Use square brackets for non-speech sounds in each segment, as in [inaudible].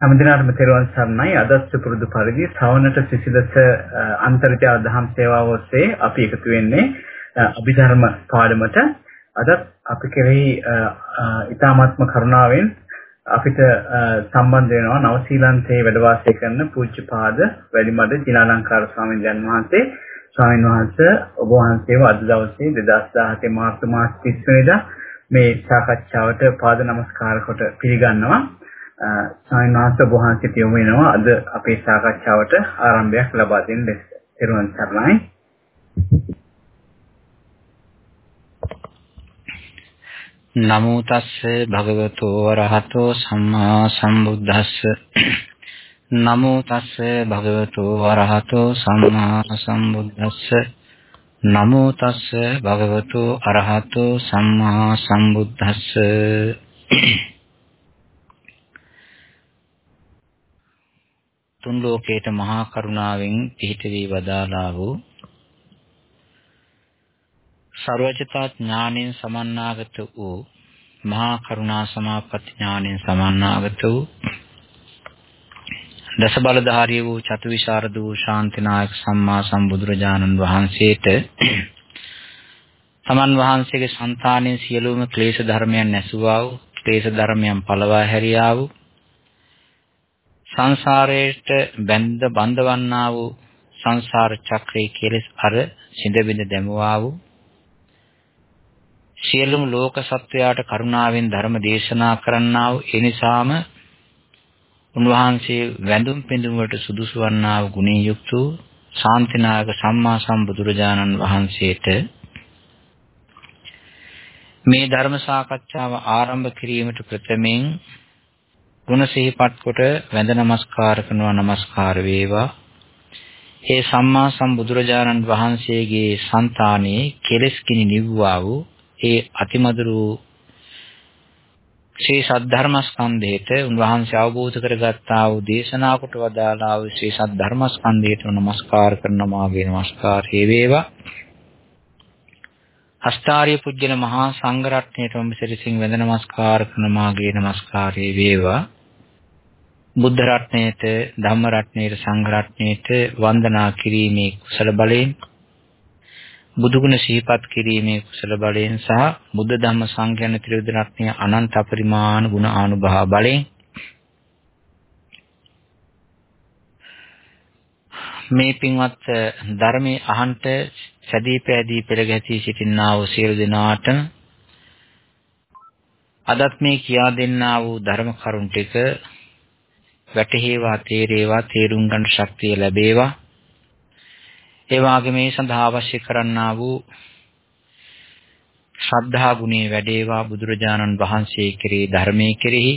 හැමදිනාටම තෙරුවන් සරණයි. අදත් පුරුදු පරිදි ශ්‍රවණට සිසිලස අන්තර්ජාල දහම් සේවාව ඔස්සේ අපි එකතු වෙන්නේ අභිධර්ම පාඩමට. අදත් අපි කෙරෙහි ඊ타මාත්ම කරුණාවෙන් අපිට සම්බන්ධ වෙනවා නවසීලන්තයේ වැඩ වාසය කරන පූජ්‍යපාද වැඩිමඩ ජිනාලංකාර ස්වාමීන් වහන්සේ. ස්වාමීන් වහන්සේ ඔබ වහන්සේව අද දවසේ 2017 මාර්තු මාස 30 වෙනිදා මේ සාකච්ඡාවට පාද නමස්කාර කොට පිළිගන්නවා. ස්වාමීන් වහන්සේ ඔබ වහන්සේට යොමු වෙනවා අද අපේ සාකච්ඡාවට ආරම්භයක් ලබා දෙන්න ලෙස. ඊරුවන් සරණයි. නමෝ තස්ස භගවතු වරහතෝ සම්මා සම්බුද්දස්ස නමෝ තස්ස භගවතු වරහතෝ සම්මා සම්බුද්දස්ස නමෝ තස්ස භගවතු අරහතෝ සම්මා සම්බුද්දස්ස තුන් ලෝකේට මහා කරුණාවෙන් පිහිට වී වදාලා වූ ਸਰවචිතා ඥාණයෙන් සමන්නාගත වූ මහා කරුණා සමාපatti ඥාණයෙන් සමන්නාගත වූ දස බලධාරී වූ චතුවිශාරද වූ ශාන්තිනායක සම්මා සම්බුදුරජාණන් වහන්සේට තමන් වහන්සේගේ సంతාණයෙන් සියලුම ක්ලේශ ධර්මයන් නැසුවා වූ ක්ලේශ ධර්මයන් පළවා හැරියා වූ සංසාරයට බැඳ බඳවන්නා වූ සංසාර චක්‍රයේ කෙලෙස් අර සිඳ බිඳ දැමුවා වූ සියලුම ලෝක සත්වයාට කරුණාවෙන් ධර්ම දේශනා කරන්නා වූ ඒ නිසාම උන්වහන්සේ වැඳුම් පිඳුම් වලට සුදුසු වන්නා වූ ගුණයෙන් යුක්ත වූ ශාන්තිනායක සම්මා සම්බුදුරජාණන් වහන්සේට මේ ධර්ම සාකච්ඡාව ආරම්භ කිරීමට ප්‍රථමයෙන් ಗುಣ සිහිපත් කොට වැඳ නමස්කාර කරනවා නමස්කාර වේවා. ඒ සම්මා සම්බුදුරජාණන් වහන්සේගේ సంతානයේ කෙලෙස් කිනි නිව්වා වූ ඒ අතිමధుරු ශ්‍රී සද්ධර්මස්කන්ධයට උන්වහන්සේ අවබෝධ කරගත්තා වූ දේශනා කොට වදාලා වූ ශ්‍රී සද්ධර්මස්කන්ධයට නමස්කාර කරන මාගේ නමස්කාරය වේවා අස්තාරිය පුජ්‍යන මහා සංඝ රත්නයට වම් සිරිසින් වැඳ නමස්කාර කරන මාගේ නමස්කාරය වේවා. බුද්ධ රත්නයේත ධම්ම රත්නයේත සංඝ රත්නයේත වන්දනා කිරීමේ කුසල බලයෙන් බුදුගුණ සිහිපත් කිරීමේ කුසල බලයෙන් සහ බුද්ධ ධම්ම සංඝ යන ත්‍රිවිධ රත්නයේ අනන්ත පරිමාණ ගුණ ආනුභාව බලයෙන් මේ පින්වත් ධර්මයේ අහන්ට සැදී පැදී පෙළ ගැසී සිටින්නා වූ සියලු දෙනාට අදත් මේ කියා දෙන්නා වූ ධර්ම කරුණ ටික වැටහේවා තේරේවා තේරුම් ගන්න ශක්තිය ලැබේවා. ඒ වගේම මේ සඳහා අවශ්‍ය කරන්නා වූ ශ්‍රද්ධා ගුණේ වැඩේවා බුදුරජාණන් වහන්සේ කෙරෙහි ධර්මයේ කෙරෙහි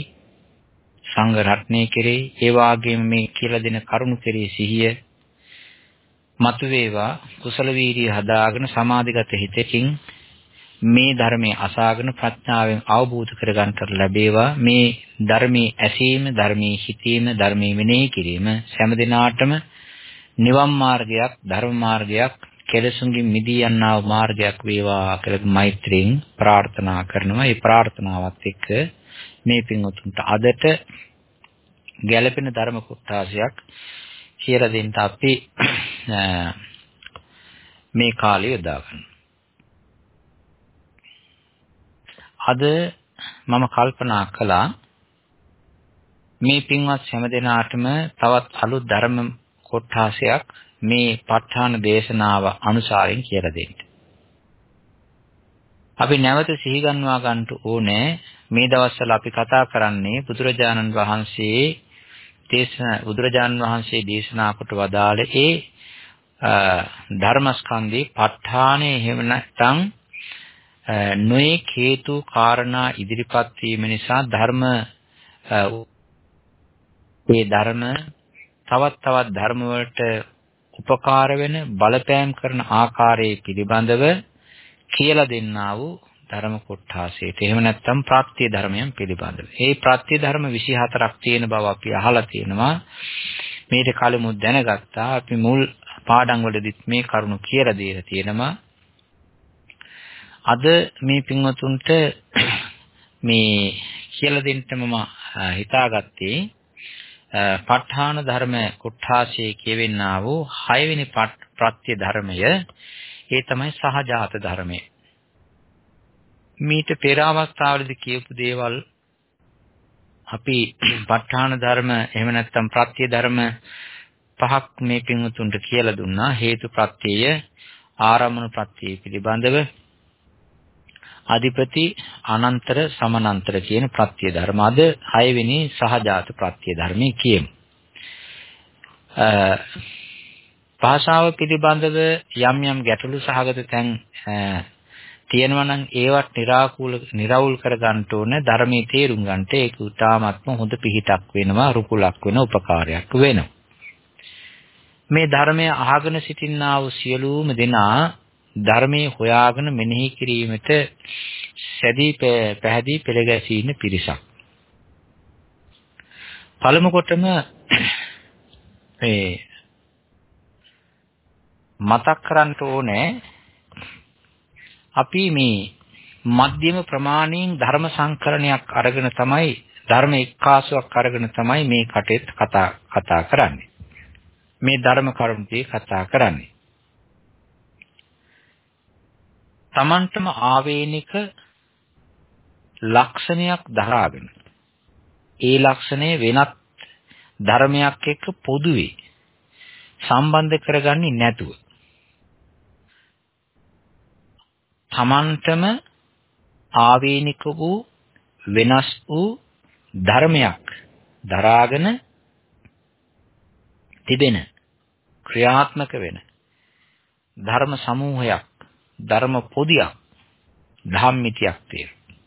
සංඝ රත්නයේ කෙරෙහි ඒ වගේම මේ කියලා දෙන කරුණු කෙරෙහි සිහිය මතුවේවා කුසල වීර්ය හදාගෙන සමාධිගත හිතකින් මේ ධර්මයේ අසාගෙන ප්‍රඥාවෙන් අවබෝධ කරගන්නට ලැබේවා මේ ධර්මයේ ඇසීම ධර්මයේ හිතීම ධර්මයේ මෙනෙහි කිරීම හැම දිනාටම නිවන් මාර්ගයක් ධර්ම මාර්ගයක් කෙලසුන්ගෙන් මිදී යන්නා වූ මාර්ගයක් වේවා කියලා මෛත්‍රියෙන් ප්‍රාර්ථනා කරනවා. ඒ ප්‍රාර්ථනාවත් එක්ක මේ පින්වතුන්ට අදට ගැළපෙන ධර්ම කොටසක් කියලා දෙන්න අපි මේ කාලය යොදා ගන්නවා. අද මම කල්පනා කළා මේ පින්වත් හැමදෙනාටම තවත් අලුත් ධර්ම කොටාසයක් මේ ප ဋ ාණ දේශනාව අනුසාරයෙන් කියලා දෙන්න. අපි නැවත සිහි ගන්වා ගන්නට ඕනේ මේ දවස්වල අපි කතා කරන්නේ බුදුරජාණන් වහන්සේ දේශන බුදුරජාණන් වහන්සේ දේශනා කොට වදාළ ඒ ධර්මස්කන්ධේ ප ဋ ාණේ එහෙම නැත්නම් නොයේ හේතු කාරණා ඉදිරිපත් වීම නිසා ධර්ම මේ ධර්ම තවත් තවත් ධර්ම වලට උපකාර වෙන බලපෑම් කරන ආකාරයේ පිළිබඳව කියලා දෙන්නා වූ ධර්ම කොටාසයට. එහෙම නැත්නම් ප්‍රත්‍ය ධර්මයන් පිළිබඳව. මේ ප්‍රත්‍ය ධර්ම 24ක් තියෙන බව අපි අහලා තියෙනවා. මේක කලිමුත් දැනගත්තා. අපි මුල් පාඩම් වලදීත් මේ කරුණු කියලා දීලා තියෙනවා. අද මේ පින්වතුන්ට [clears throat] මේ කියලා දෙන්න මම හිතාගත්තේ ප ဋ ාණ ධර්ම කුට්ඨාසයේ කියවෙන්නා වූ හයවෙනි ප්‍රත්‍ය ධර්මය ඒ තමයි සහජාත ධර්මය. මීට පෙර අවස්ථාවලදී කියපු දේවල් අපි ප ဋ ාණ ධර්ම එහෙම නැත්නම් ප්‍රත්‍ය ධර්ම පහක් මේ පින්වතුන්ට කියලා දුන්නා. හේතු ප්‍රත්‍යය ආරම්භන ප්‍රත්‍යය පිළිබඳව. අධිපති අනන්තර සමනන්තර කියන ප්‍රත්‍ය ධර්ම. අද 6 වෙනි සහජාත ප්‍රත්‍ය ධර්මයේ කියමු. භාෂාව පිළිබඳව යම් යම් ගැටලු සහගත තැන් තියෙනවා නම් ඒවත් निराකූල निराවුල් කර ගන්න ඕන ධර්මයේ තේරුම් ගන්නට ඒක උතාමත්ම හොඳ පිහිටක් වෙනවා රුකුලක් වෙන උපකාරයක් වෙනවා. මේ ධර්මය අහගෙන සිටින්නා වූ සියලුම දෙනා ධර්මයේ හොයාගෙන මෙනෙහි කිරීමට සැදී පැහැදී පෙළගැසීන පිරිසක්. පළමු කොටම මේ මතක් කරන්න ඕනේ අපි මේ මධ්‍යම ප්‍රමාණයෙන් ධර්ම සංකරණයක් අරගෙන තමයි ධර්ම එක්කාසුවක් අරගෙන තමයි මේ කටේත් කතා කතා කරන්නේ. මේ ධර්ම කරුණුදී කතා කරන්නේ. Tamanටම ආවේනික ලක්ෂණයක් දරාගෙන ඒ ලක්ෂණය වෙනත් ධර්මයක් එක්ක පොදුවේ සම්බන්ධ කරගන්නේ නැතුව Tamanටම ආවේනික වූ වෙනස් වූ ධර්මයක් දරාගෙන තිබෙන ක්‍රියාත්මක වෙන ධර්ම සමූහයක් ධර්ම පොදියක් ධම්මිතියක් තියෙනවා.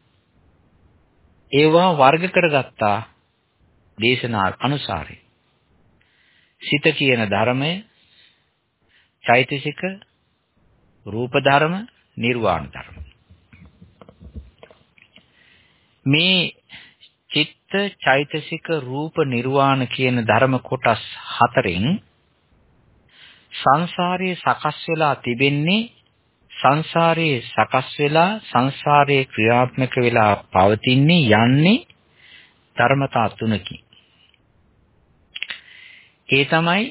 ඒවා වර්ග කරගත්තා දේශනා අනුසාරයෙන්. සිත කියන ධර්මය චෛතසික රූප ධර්ම නිර්වාණ ධර්ම. මේ චිත්ත චෛතසික රූප නිර්වාණ කියන ධර්ම කොටස් හතරෙන් සංසාරයේ සකස් වෙලා තිබෙන්නේ සංසාරයේ සකස් වෙලා සංසාරයේ ක්‍රියාත්මක වෙලා පවතින්නේ යන්නේ ධර්මතා තුනකින්. ඒ තමයි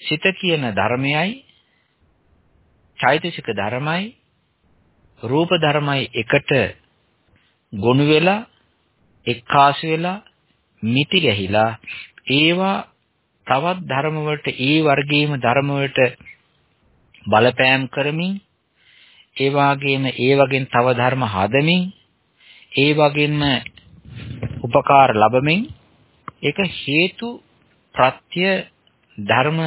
සිත කියන ධර්මයයි චෛතසික ධර්මයි රූප ධර්මයි එකට ගොනු වෙලා එක්කාසු වෙලා මිති ගැහිලා ඒවා තවත් ධර්ම වලට ඒ වර්ගයේම ධර්ම වලට බලපෑම් කරමින් ඒ වගේම ඒ වගේන් තව ධර්ම හදමින් ඒ වගේම උපකාර ලැබමින් ඒක හේතු ප්‍රත්‍ය ධර්ම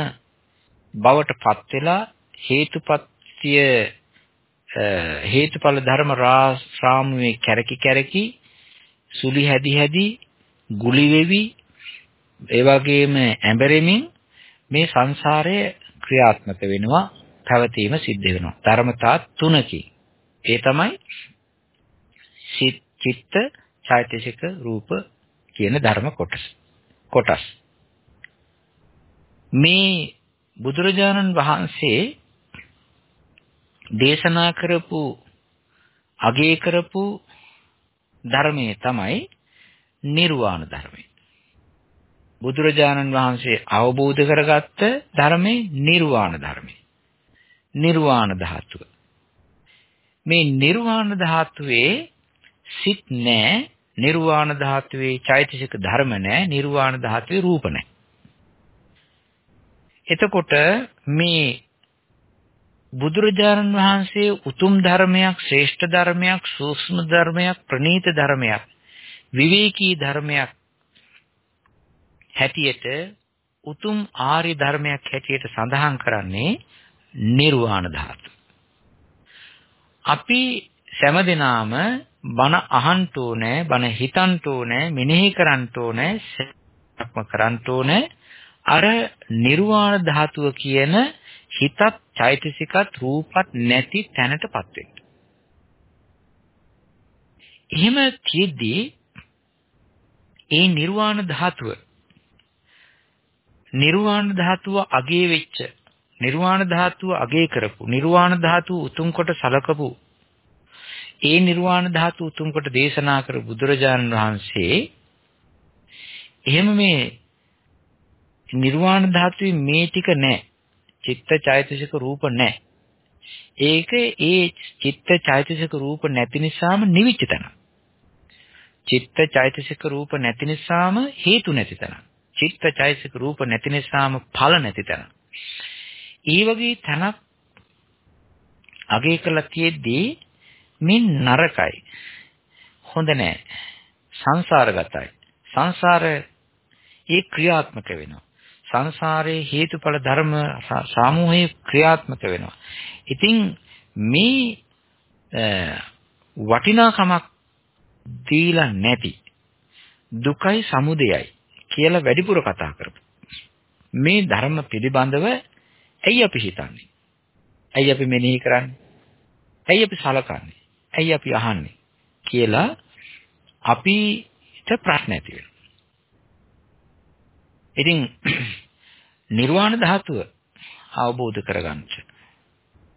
බවට පත් වෙලා හේතුපත්‍ය හේතුඵල ධර්ම රාමුවේ කැරකි කැරකි සුලි හැදි හැදි ගුලි වෙවි ඒ වගේම ඇඹරෙමින් මේ සංසාරයේ ක්‍රියාත්මක වෙනවා පැවතීම සිද්ධ වෙනවා. ධර්මතා තුනකි. ඒ තමයි චිත්ත, චෛතසික, රූප කියන ධර්ම කොටස්. කොටස්. මේ බුදුරජාණන් වහන්සේ දේශනා කරපු අගේ කරපු ධර්මයේ තමයි නිර්වාණ ධර්මය. බුදුරජාණන් වහන්සේ අවබෝධ කරගත්ත ධර්මයේ නිර්වාණ ධර්මය. නිර්වාණ ධාතුව. මේ නිර්වාණ ධාතුවේ සිත් නැහැ, නිර්වාණ ධාතුවේ චෛතසික ධර්ම නැහැ, නිර්වාණ ධාතුවේ රූප නැහැ. එතකොට මේ බුදුරජාණන් වහන්සේ උතුම් ධර්මයක්, ශ්‍රේෂ්ඨ ධර්මයක්, සූක්ෂම ධර්මයක්, ප්‍රණීත ධර්මයක්, විවේකී ධර්මයක් හැටියට උතුම් ආර්ය ධර්මයක් හැටියට සඳහන් කරන්නේ නිර්වාණ ධාතු. අපි සෑමදෙනාම බණ අහන්න ඕනේ, බණ හිතන්න ඕනේ, මෙනෙහි කරන්න ඕනේ, සත්‍යක්ම කරන්න ඕනේ. අර නිර්වාණ ධාතුව කියන හිතත්, චෛතසිකත්, රූපත් නැති තැනටපත් වෙන්න. එහෙම තියෙද්දී ඒ නිර්වාණ ධාතුව නිර්වාණ ධාතුව අගේ වෙච්ච නිර්වාණ ධාතුව අගය කරපු නිර්වාණ ධාතුව උතුම් කොට සලකපු ඒ නිර්වාණ ධාතුව උතුම් කොට දේශනා කර බුදුරජාණන් වහන්සේ එහෙම මේ නිර්වාණ ධාතුවේ මේ ටික නැහැ. චිත්ත චෛතසික රූප නැහැ. ඒක ඒ චිත්ත චෛතසික රූප නැති නිසාම නිවිච්ච තැන. චිත්ත චෛතසික රූප නැති නිසාම හේතු නැති තැන. චිත්ත චෛතසික රූප නැති නිසාම ඵල නැති තැන. ඒ වගේ තැනක් අගය කළා තියෙද්දී මින් නරකයි. හොඳ නෑ. සංසාරගතයි. සංසාරේ ඒ ක්‍රියාත්මක වෙනවා. සංසාරයේ හේතුඵල ධර්ම සාමූහික ක්‍රියාත්මක වෙනවා. ඉතින් මේ වටිනාකමක් දීලා නැති දුකයි සමුදයයි කියලා වැඩිපුර කතා කරපු. මේ ධර්ම පිළිබඳව ඇයි අපි හිතන්නේ? ඇයි අපි මෙනෙහි කරන්නේ? ඇයි අපි සලකන්නේ? ඇයි අපි අහන්නේ? කියලා අපිට ප්‍රශ්න ඇති වෙනවා. ඉතින් [clears throat] නිර්වාණ ධාතුව අවබෝධ කරගන්න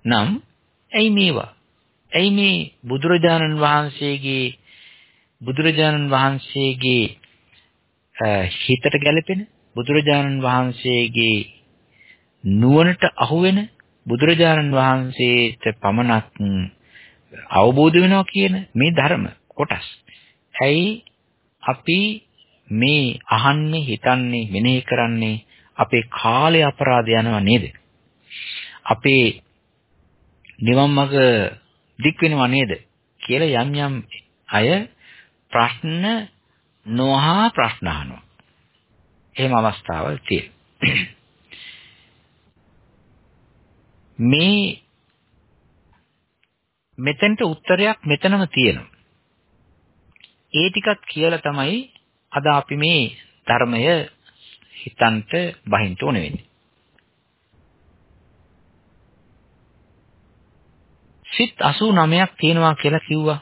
නම් ඇයි මේවා? ඇයි මේ බුදුරජාණන් වහන්සේගේ බුදුරජාණන් වහන්සේගේ හිතට ගැලපෙන බුදුරජාණන් වහන්සේගේ නුවණට අහුවෙන බුදුරජාණන් වහන්සේට පමණක් අවබෝධ වෙනවා කියන මේ ධර්ම කොටස්. ඇයි අපි මේ අහන්නේ හිතන්නේ මෙනෙහි කරන්නේ අපේ කාලය අපරාධ යනවා නේද? අපේ නිවන් මඟ දික් වෙනවා නේද කියලා යම් යම් අය ප්‍රශ්න නොහා ප්‍රශ්න අහනවා. එහෙම අවස්ථාවල් තියෙනවා. [clears throat] මේ මෙතෙන්ට උත්තරයක් මෙතනම තියෙනවා. ඒ ටිකත් කියලා තමයි අද අපි මේ ධර්මය හිතන්ට බහින්ට ඕන වෙන්නේ. සිත් 89ක් තියෙනවා කියලා කිව්වා.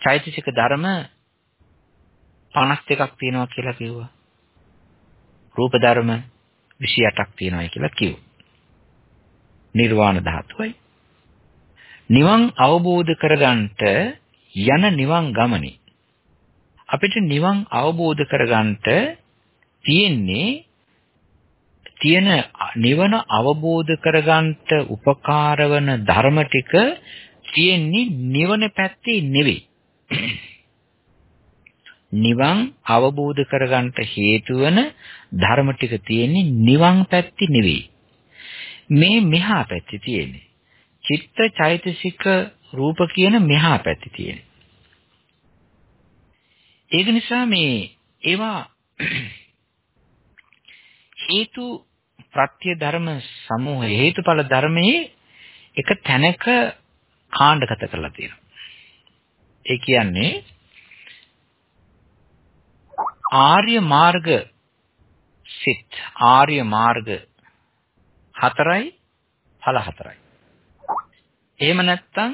චෛතසික ධර්ම 52ක් තියෙනවා කියලා කිව්වා. රූප ධර්ම 28ක් තියෙනවා කියලා කිව්වා. නිර්වාණ ධාතුවයි. නිවන් අවබෝධ කරගන්නට යන නිවන් ගමනේ අපිට නිවන් අවබෝධ කරගන්නට තියෙන්නේ තියෙන නිවන අවබෝධ කරගන්නට උපකාර වන ධර්ම ටික තියෙන්නේ නිවන පැත්තේ නෙවෙයි. නිවන් අවබෝධ කරගන්නට හේතු වන ධර්ම ටික තියෙන්නේ නිවන් පැත්තේ නෙවෙයි. මේ මෙහා පැත්තේ තියෙන්නේ. චිත්ත චෛතසික රූප කියන මෙහා පැත්තේ තියෙන්නේ. ඒක නිසා මේ ඒවා හේතු ප්‍රත්‍ය ධර්ම සමූහය හේතුඵල ධර්මයේ එක තැනක කාණ්ඩගත කරලා තියෙනවා. ඒ කියන්නේ ආර්ය මාර්ග සිත් ආර්ය මාර්ග හතරයි ඵල හතරයි. එහෙම නැත්නම්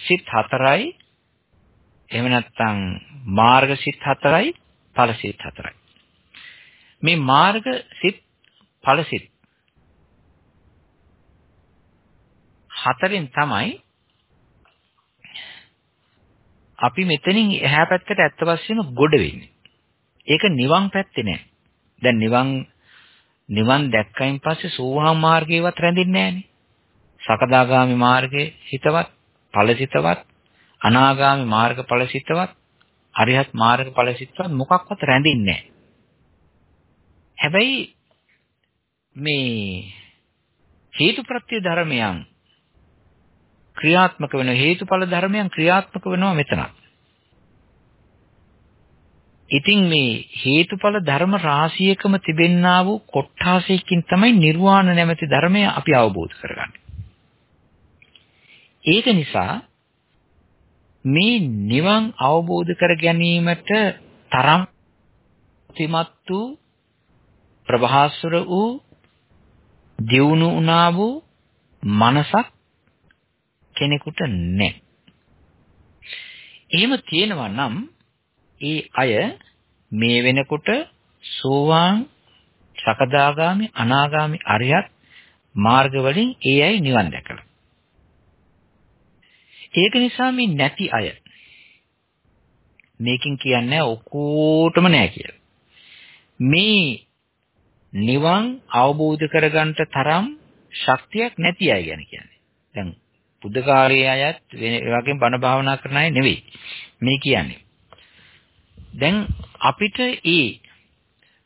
සිත් හතරයි එහෙම නැත්නම් මාර්ග සිත් හතරයි ඵල සිත් හතරයි. මේ මාර්ග සිත් ඵල සිත් හතරෙන් තමයි අපි මෙතනින් එහා පැත්තට ඇත්ත වශයෙන්ම ගොඩ වෙන්නේ. ඒක නිවන් පැත්තේ නෑ. දැන් නිවන් නිවන් දැක්කයින් පස්සේ සෝවාන් මාර්ගේවත් රැඳෙන්නේ නෑනේ. සකදාගාමි මාර්ගයේ හිතවත්, ඵලසිතවත්, අනාගාමි මාර්ග ඵලසිතවත්, අරිහත් මාර්ග ඵලසිතවත් මොකක්වත් රැඳෙන්නේ නෑ. හැබැයි මේ හේතුප්‍රත්‍ය ධර්මයන් ක්‍රියාත්මක වෙන හේතුඵල ධර්මයන් ක්‍රියාත්මක වෙනවා මෙතන. ඉතින් මේ හේතුඵල ධර්ම රාශියකම තිබෙන්නා වූ කොට්ඨාසයකින් තමයි නිර්වාණ නැමැති ධර්මය අපි අවබෝධ කරගන්නේ. ඒක නිසා මේ නිවන් අවබෝධ කර ගැනීමට තරම් තිමත් වූ ප්‍රභාස්වර වූ දියුණු වුණා වූ මනසක් කෙනෙකුට නැහැ. එහෙම තියෙනවා නම් ඒ අය මේ වෙනකොට සෝවාන් සකදාගාමි අනාගාමි අරියත් මාර්ග වලින් ඒ අය නිවන් දැකලා. ඒක නිසා මේ නැති අය මේකෙන් කියන්නේ ඔක්කොටම නෑ කියලා. මේ නිවන් අවබෝධ කරගන්න තරම් ශක්තියක් නැති අය ගැන කියන්නේ. දැන් බුද්ධ කාලයේ අයත් ඒ වගේම බණ භාවනා කරන අය නෙවෙයි. මේ කියන්නේ. දැන් අපිට ඒ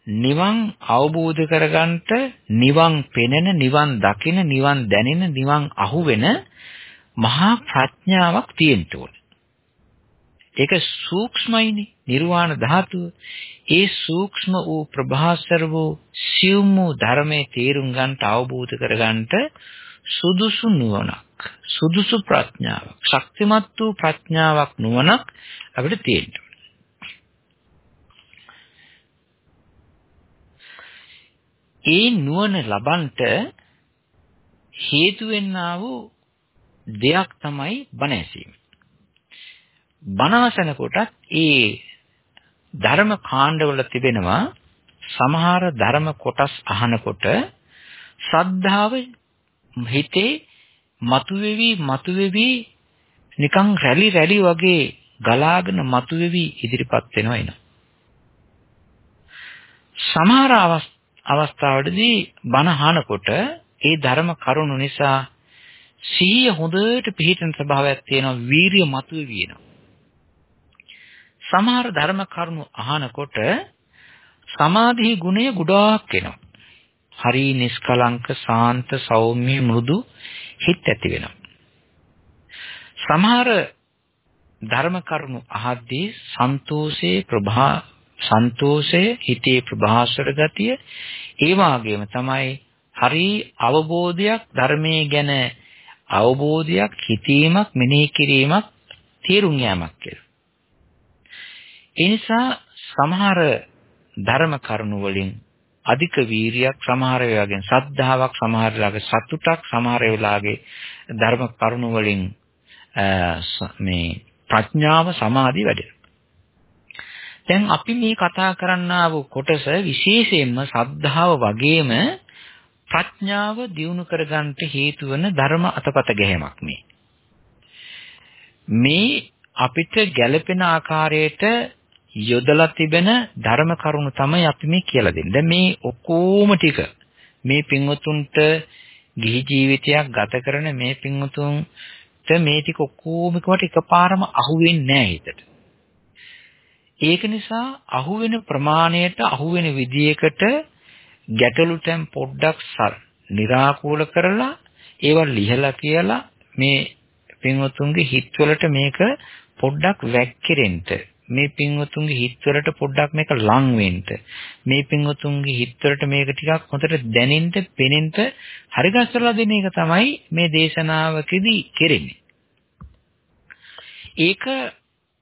නිවන් අවබෝධ කරගන්නට නිවන් පෙනෙන නිවන් දකින නිවන් දැනෙන නිවන් අහුවෙන මහා ප්‍රඥාවක් තියෙන්න ඕනේ. ඒක සූක්ෂමයිනේ නිර්වාණ ධාතුව. ඒ සූක්ෂම වූ ප්‍රභාසර වූ සියුම් වූ ධර්මයේ තේරුම් ගන්නට අවබෝධ කරගන්නට සුදුසු නුවණක් සුදුසු ප්‍රඥාවක් ශක්තිමත් වූ ප්‍රඥාවක් නුවණක් අපිට තියෙන්න ඒ නුවණ ලබන්ට හේතු වෙන්නා වූ දෙයක් තමයි බණ ඇසීම. බණ අසන කොටත් ඒ ධර්ම කාණ්ඩවල තිබෙනවා සමහර ධර්ම කොටස් අහනකොට ශ්‍රද්ධාව හිතේ මතුවේවි මතුවේවි නිකන් රැලි රැලි වගේ ගලාගෙන මතුවේවි ඉදිරිපත් වෙනවා එන. සමහර අවස්ථාවලදී බණ අහනකොට ඒ ධර්ම කරුණු නිසා සිහිය හොඳට පිහිටන ස්වභාවයක් තියෙනවා වීරිය මතුවේවි එනවා. සමහර ධර්ම කරුණු අහනකොට සමාධි ගුණය ගොඩාක් එනවා. හරි නිස්කලංක සාන්ත සෞම්‍ය මෘදු හිත ඇති වෙනවා. සමහර ධර්ම කරුණු අහද්දී සන්තෝෂේ ප්‍රභා සන්තෝෂය හිතේ ප්‍රභාස්වර ගතිය ඒ වගේම තමයි හරි අවබෝධයක් ධර්මයේ ගැන අවබෝධයක් හිතීමක් මෙනෙහි කිරීමක් තේරුම් යාමක් කියලා. ඒ නිසා සමහර ධර්ම කරුණු වලින් අධික වීරියක් සමහර වෙලාවෙන් සද්ධාාවක් සමහර වෙලාවක සතුටක් සමහර වෙලාවගේ ධර්ම කරුණු වලින් මේ ප්‍රඥාව සමාධිය වැඩෙනවා. දැන් අපි මේ කතා කරන්නා වූ කොටස විශේෂයෙන්ම සද්ධාව වගේම ප්‍රඥාව දියුණු කරගන්නට හේතු වන ධර්ම අතපත ගැහිමක් මේ. මේ අපිට ගැළපෙන ආකාරයට යොදලා තිබෙන ධර්ම කරුණු තමයි අපි මේ කියලා දෙන්නේ. දැන් මේ ඔක්කොම ටික මේ පින්වතුන්ට ගිහි ජීවිතයක් ගත කරන මේ පින්වතුන්ට මේ ටික ඔක්කොම කොට එකපාරම අහුවෙන්නේ නැහැ හිතට. ඒක නිසා අහුවෙන ප්‍රමාණයට අහුවෙන විදියකට ගැටලු තැන් පොඩ්ඩක් සර් निराකූල කරලා ඒවා ලිහලා කියලා මේ පින්වතුන්ගේ හිතවලට මේක පොඩ්ඩක් වැක්කිරෙන්න මේ පින්වතුන්ගේ හිතවලට පොඩ්ඩක් මේක ලං වෙන්න මේ පින්වතුන්ගේ හිතවලට මේක ටිකක් හොඳට දැනෙන්න පෙනෙන්න හරි ගස්සලා දෙන එක තමයි මේ දේශනාවකදී කෙරෙන්නේ ඒක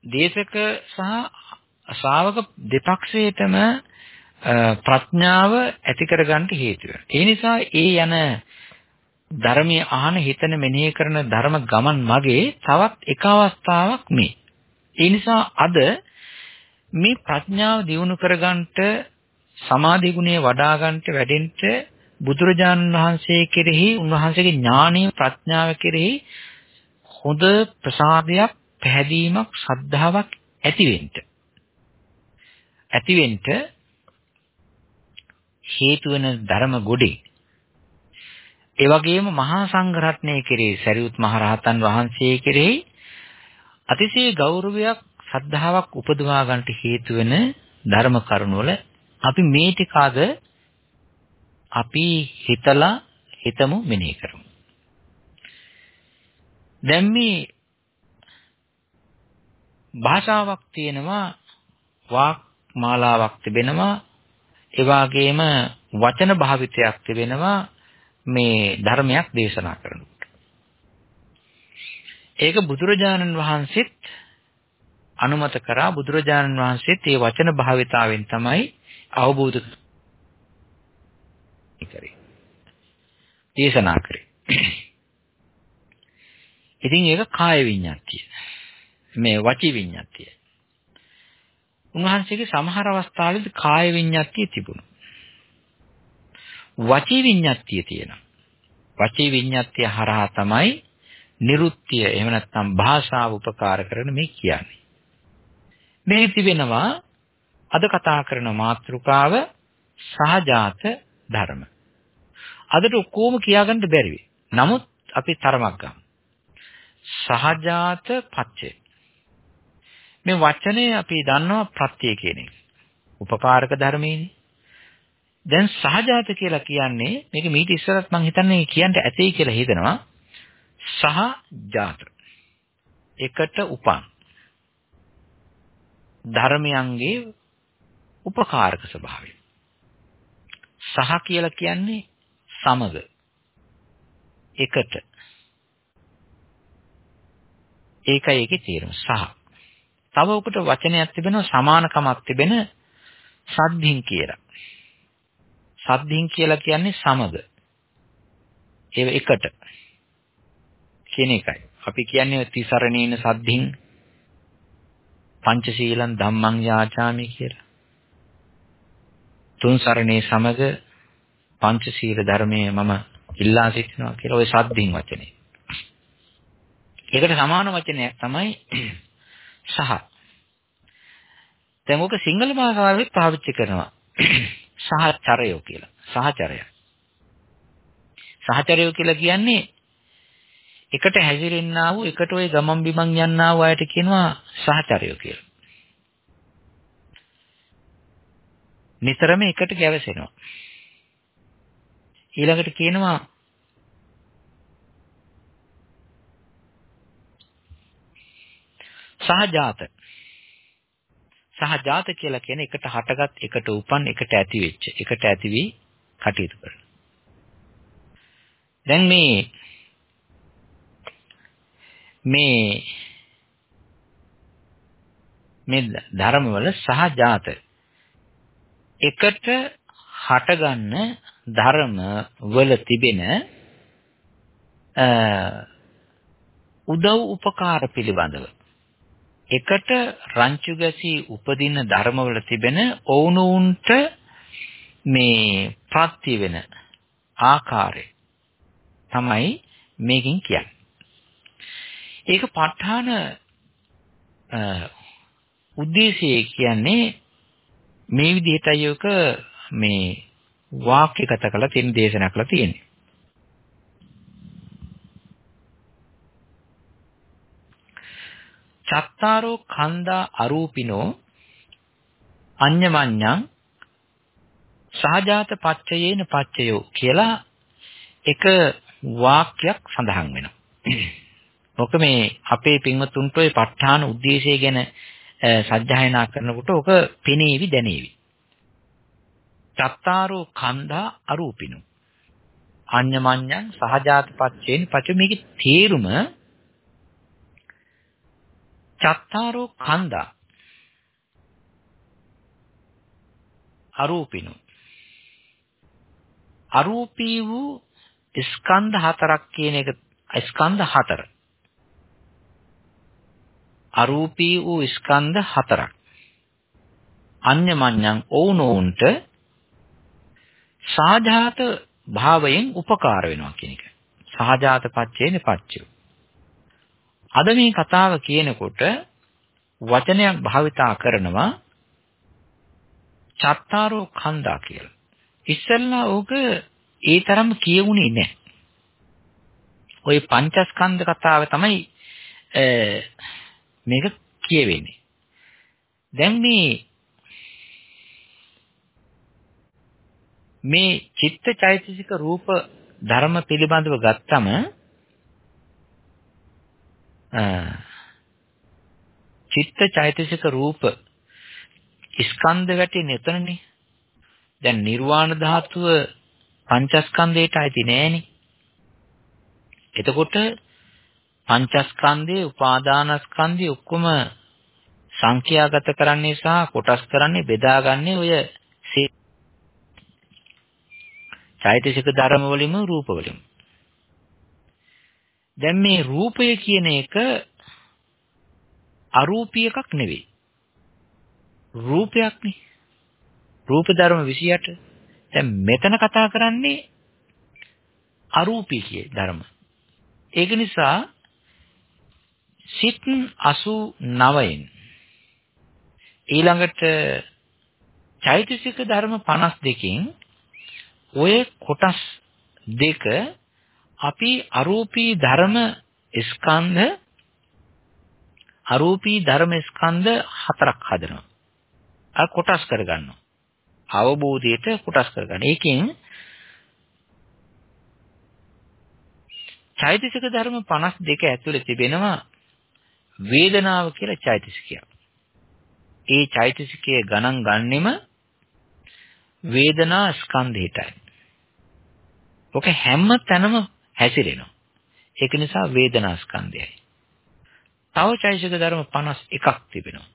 දේශක සහ ශ්‍රාවක දෙපක්ෂයටම ප්‍රඥාව ඇති කරගන්න හේතු ඒ නිසා ඒ යන ධර්මයේ අහන හිතන මෙනෙහි කරන ධර්ම ගමන් මගේ තවත් එක අවස්ථාවක් මේ. ඒ නිසා අද මේ ප්‍රඥාව දියුණු කරගන්නට සමාධි ගුණය වඩා ගන්නට වැඩෙන්න බුදුරජාණන් වහන්සේ කෙරෙහි උන්වහන්සේගේ ඥානීය ප්‍රඥාව කෙරෙහි හොඳ ප්‍රසාදයක් පැහැදීමක් ශ්‍රද්ධාවක් ඇති වෙන්න. ඇති වෙන්න හේතු වෙන ධර්ම ගොඩේ ඒ වගේම මහා සංඝරත්නය කෙරෙහි සරියුත් මහ රහතන් වහන්සේ කෙරෙහි අතිශය ගෞරවයක් ශ්‍රද්ධාවක් උපදවා ගන්නට හේතු වෙන ධර්ම කරුණ වල අපි මේ ටික අද අපි හිතලා හිතමු මෙනෙහි කරමු. දැන් මේ භාෂාවක් තියෙනවා වාක් මාලාවක් තිබෙනවා ඒ වගේම වචන භාවිතයක් තිබෙනවා මේ ධර්මයක් දේශනා කරනවා. ඒක බුදුරජාණන් වහන්සේත් අනුමත කරා බුදුරජාණන් වහන්සේත් මේ වචන භාවිතාවෙන් තමයි අවබෝධ කරේ. දේශනා කරේ. ඉතින් ඒක කාය විඤ්ඤාතිය. මේ වචී විඤ්ඤාතිය. උන්වහන්සේගේ සමහර අවස්ථාවලදී කාය විඤ්ඤාතිය තිබුණා. වචී විඤ්ඤාතිය තියෙනවා. වචී විඤ්ඤාතිය හරහා තමයි නිරුත්තිය එහෙම නැත්නම් භාෂාව උපකාර කරන මේ කියන්නේ. මේ තිබෙනවා අද කතා කරන මාතෘකාව සහජාත ධර්ම. අදට ඔක්කොම කියාගන්න බැරි වෙයි. නමුත් අපි තරමක් ගමු. සහජාත පච්චය. මේ වචනේ අපි දන්නවා ප්‍රත්‍ය කියන එක. උපකාරක ධර්මයේනේ. දැන් සහජාත කියලා කියන්නේ මේක මීට ඉස්සරත් මම හිතන්නේ කියන්න ඇතේ කියලා හිතනවා. සහජාත. එකට උපන්. ධර්මයන්ගේ උපකාරක ස්වභාවය. සහ කියලා කියන්නේ සමග. එකට. ඒකයි ඒකේ තේරුම සහ. තව උකට වචනයක් තිබෙනවා සමානකමක් තිබෙන සද්ධින් කියලා. සද්ධින් කියලා කියන්නේ සමග. ඒ එකට. කියන එකයි. අපි කියන්නේ තිසරණේන සද්ධින් පංචශීලං ධම්මං යාචාමි කියලා. තුන් සරණේ සමග පංචශීල ධර්මයේ මම ඉල්ලා සිටිනවා කියලා ওই සද්ධින් වචනේ. ඒකට සමාන වචනයක් තමයි සහ. දැන් ඔක සිංහල භාෂාවෙත් පාවිච්චි කරනවා. සහචරයෝ කියලා. සහචරය. සහචරයෝ කියලා කියන්නේ එකට හැසිරෙන්නා වූ එකට ওই ගමන් බිමන් යන්නා වූ අයට කියනවා සහචරයෝ කියලා. නිතරම එකට ගැවසෙනවා. ඊළඟට කියනවා සහජාත. සහජාත කියලා කියන්නේ එකට හටගත් එකට උපන් එකට ඇති වෙච්ච එකට ඇති වී කටයුතු කරන. දැන් මේ මේ මේ ධර්මවල සහජාත එකට හටගන්න ධර්ම වල තිබෙන උදව් උපකාර පිළිබඳව එකට රංචු ගැසී උපදින ධර්මවල තිබෙන ඔවුනුන්ට මේ ප්‍රත්‍ය වෙන ආකාරය තමයි මේකෙන් කියන්නේ. ඒක ප ဋ ාණ උද්දේශය කියන්නේ මේ විදිහටයි ඔක මේ වාක්‍යගත කරලා තියෙන දේශනා කරලා තියෙන්නේ. චත්තාරෝ කන්දා අරූපිනෝ අඤ්ඤමඤ්ඤං සහජාත පච්චයේන පච්චයෝ කියලා එක වාක්‍යයක් සඳහන් වෙනවා. [clears throat] ඔක මේ අපේ පින්වතුන්ට ওই ප ဋ ාණ ಉದ್ದೇಶය ගැන සජ්ජායනා කරනකොට ඔක පෙනේවි දැනේවි. චත්තාරෝ කන්දා අරූපිනු. අඤ්ඤමඤ්ඤං සහජාත පච්චේන පච්ච මේකේ තේරුම චත්තාරෝ කන්දා අරූපිනු අරූපී වූ ස්කන්ධ හතරක් කියන එක ස්කන්ධ හතර අරූපී වූ ස්කන්ධ හතරක් අඤ්ඤමඤ්ඤං ඕනෝන්ට සාජාත භාවයෙන් උපකාර වෙනවා කියන එක. සහජාත පච්චේන පච්චය. අද මේ කතාව කියනකොට වචනයක් භාවිතා කරනවා චත්තාරෝ කන්දා කියලා. ඉස්සෙල්ලා ඕක ඒ තරම් කියවුනේ නැහැ. ওই පංචස්කන්ධ කතාව තමයි මේක කියවෙන්නේ. දැන් මේ මේ චිත්ත චෛතසික රූප ධර්ම පිළිබඳව ගත්තම චිත්ත චෛතසික රූප ස්කන්ධ වැටෙන්නේ එතනනේ. දැන් නිර්වාණ ධාතුව පංචස්කන්ධයට අයිති නෑනේ. එතකොට පංචස්කන්ධයේ උපාදානස්කන්ධය ඔක්කොම සංඛ්‍යාගත කරන්නේ සහ කොටස් කරන්නේ බෙදාගන්නේ ඔය චෛතසික ධර්ම වලින්ම රූප වලින්ම. දැන් මේ රූපය කියන එක අරූපී එකක් නෙවෙයි. රූපයක්නේ. රූප ධර්ම 28. දැන් මෙතන කතා කරන්නේ අරූපී කියේ ධර්ම. ඒක නිසා සිත් 89න් ඊළඟට චෛතසික ධර්ම 52කින් ඔය කොටස් දෙක අපි අරූපී ධර්ම ස්කන්ධ අරූපී ධර්ම ස්කන්ධ හතරක් හදනවා. අර කොටස් කරගන්නවා. අවබෝධයට කොටස් කරගන්න. ඒකෙන් චෛතසික ධර්ම 52 ඇතුලේ තිබෙනවා වේදනාව කියලා චෛතසිකයක්. ඒ චෛතසිකයේ ගණන් ගන්නෙම වේදනා ස්කන්ධයටයි. ඔක හැම තැනම හැසිරෙනවා. ඒක නිසා වේදනා ස්කන්ධයයි. තව චෛතසික ධර්ම 51ක් තිබෙනවා.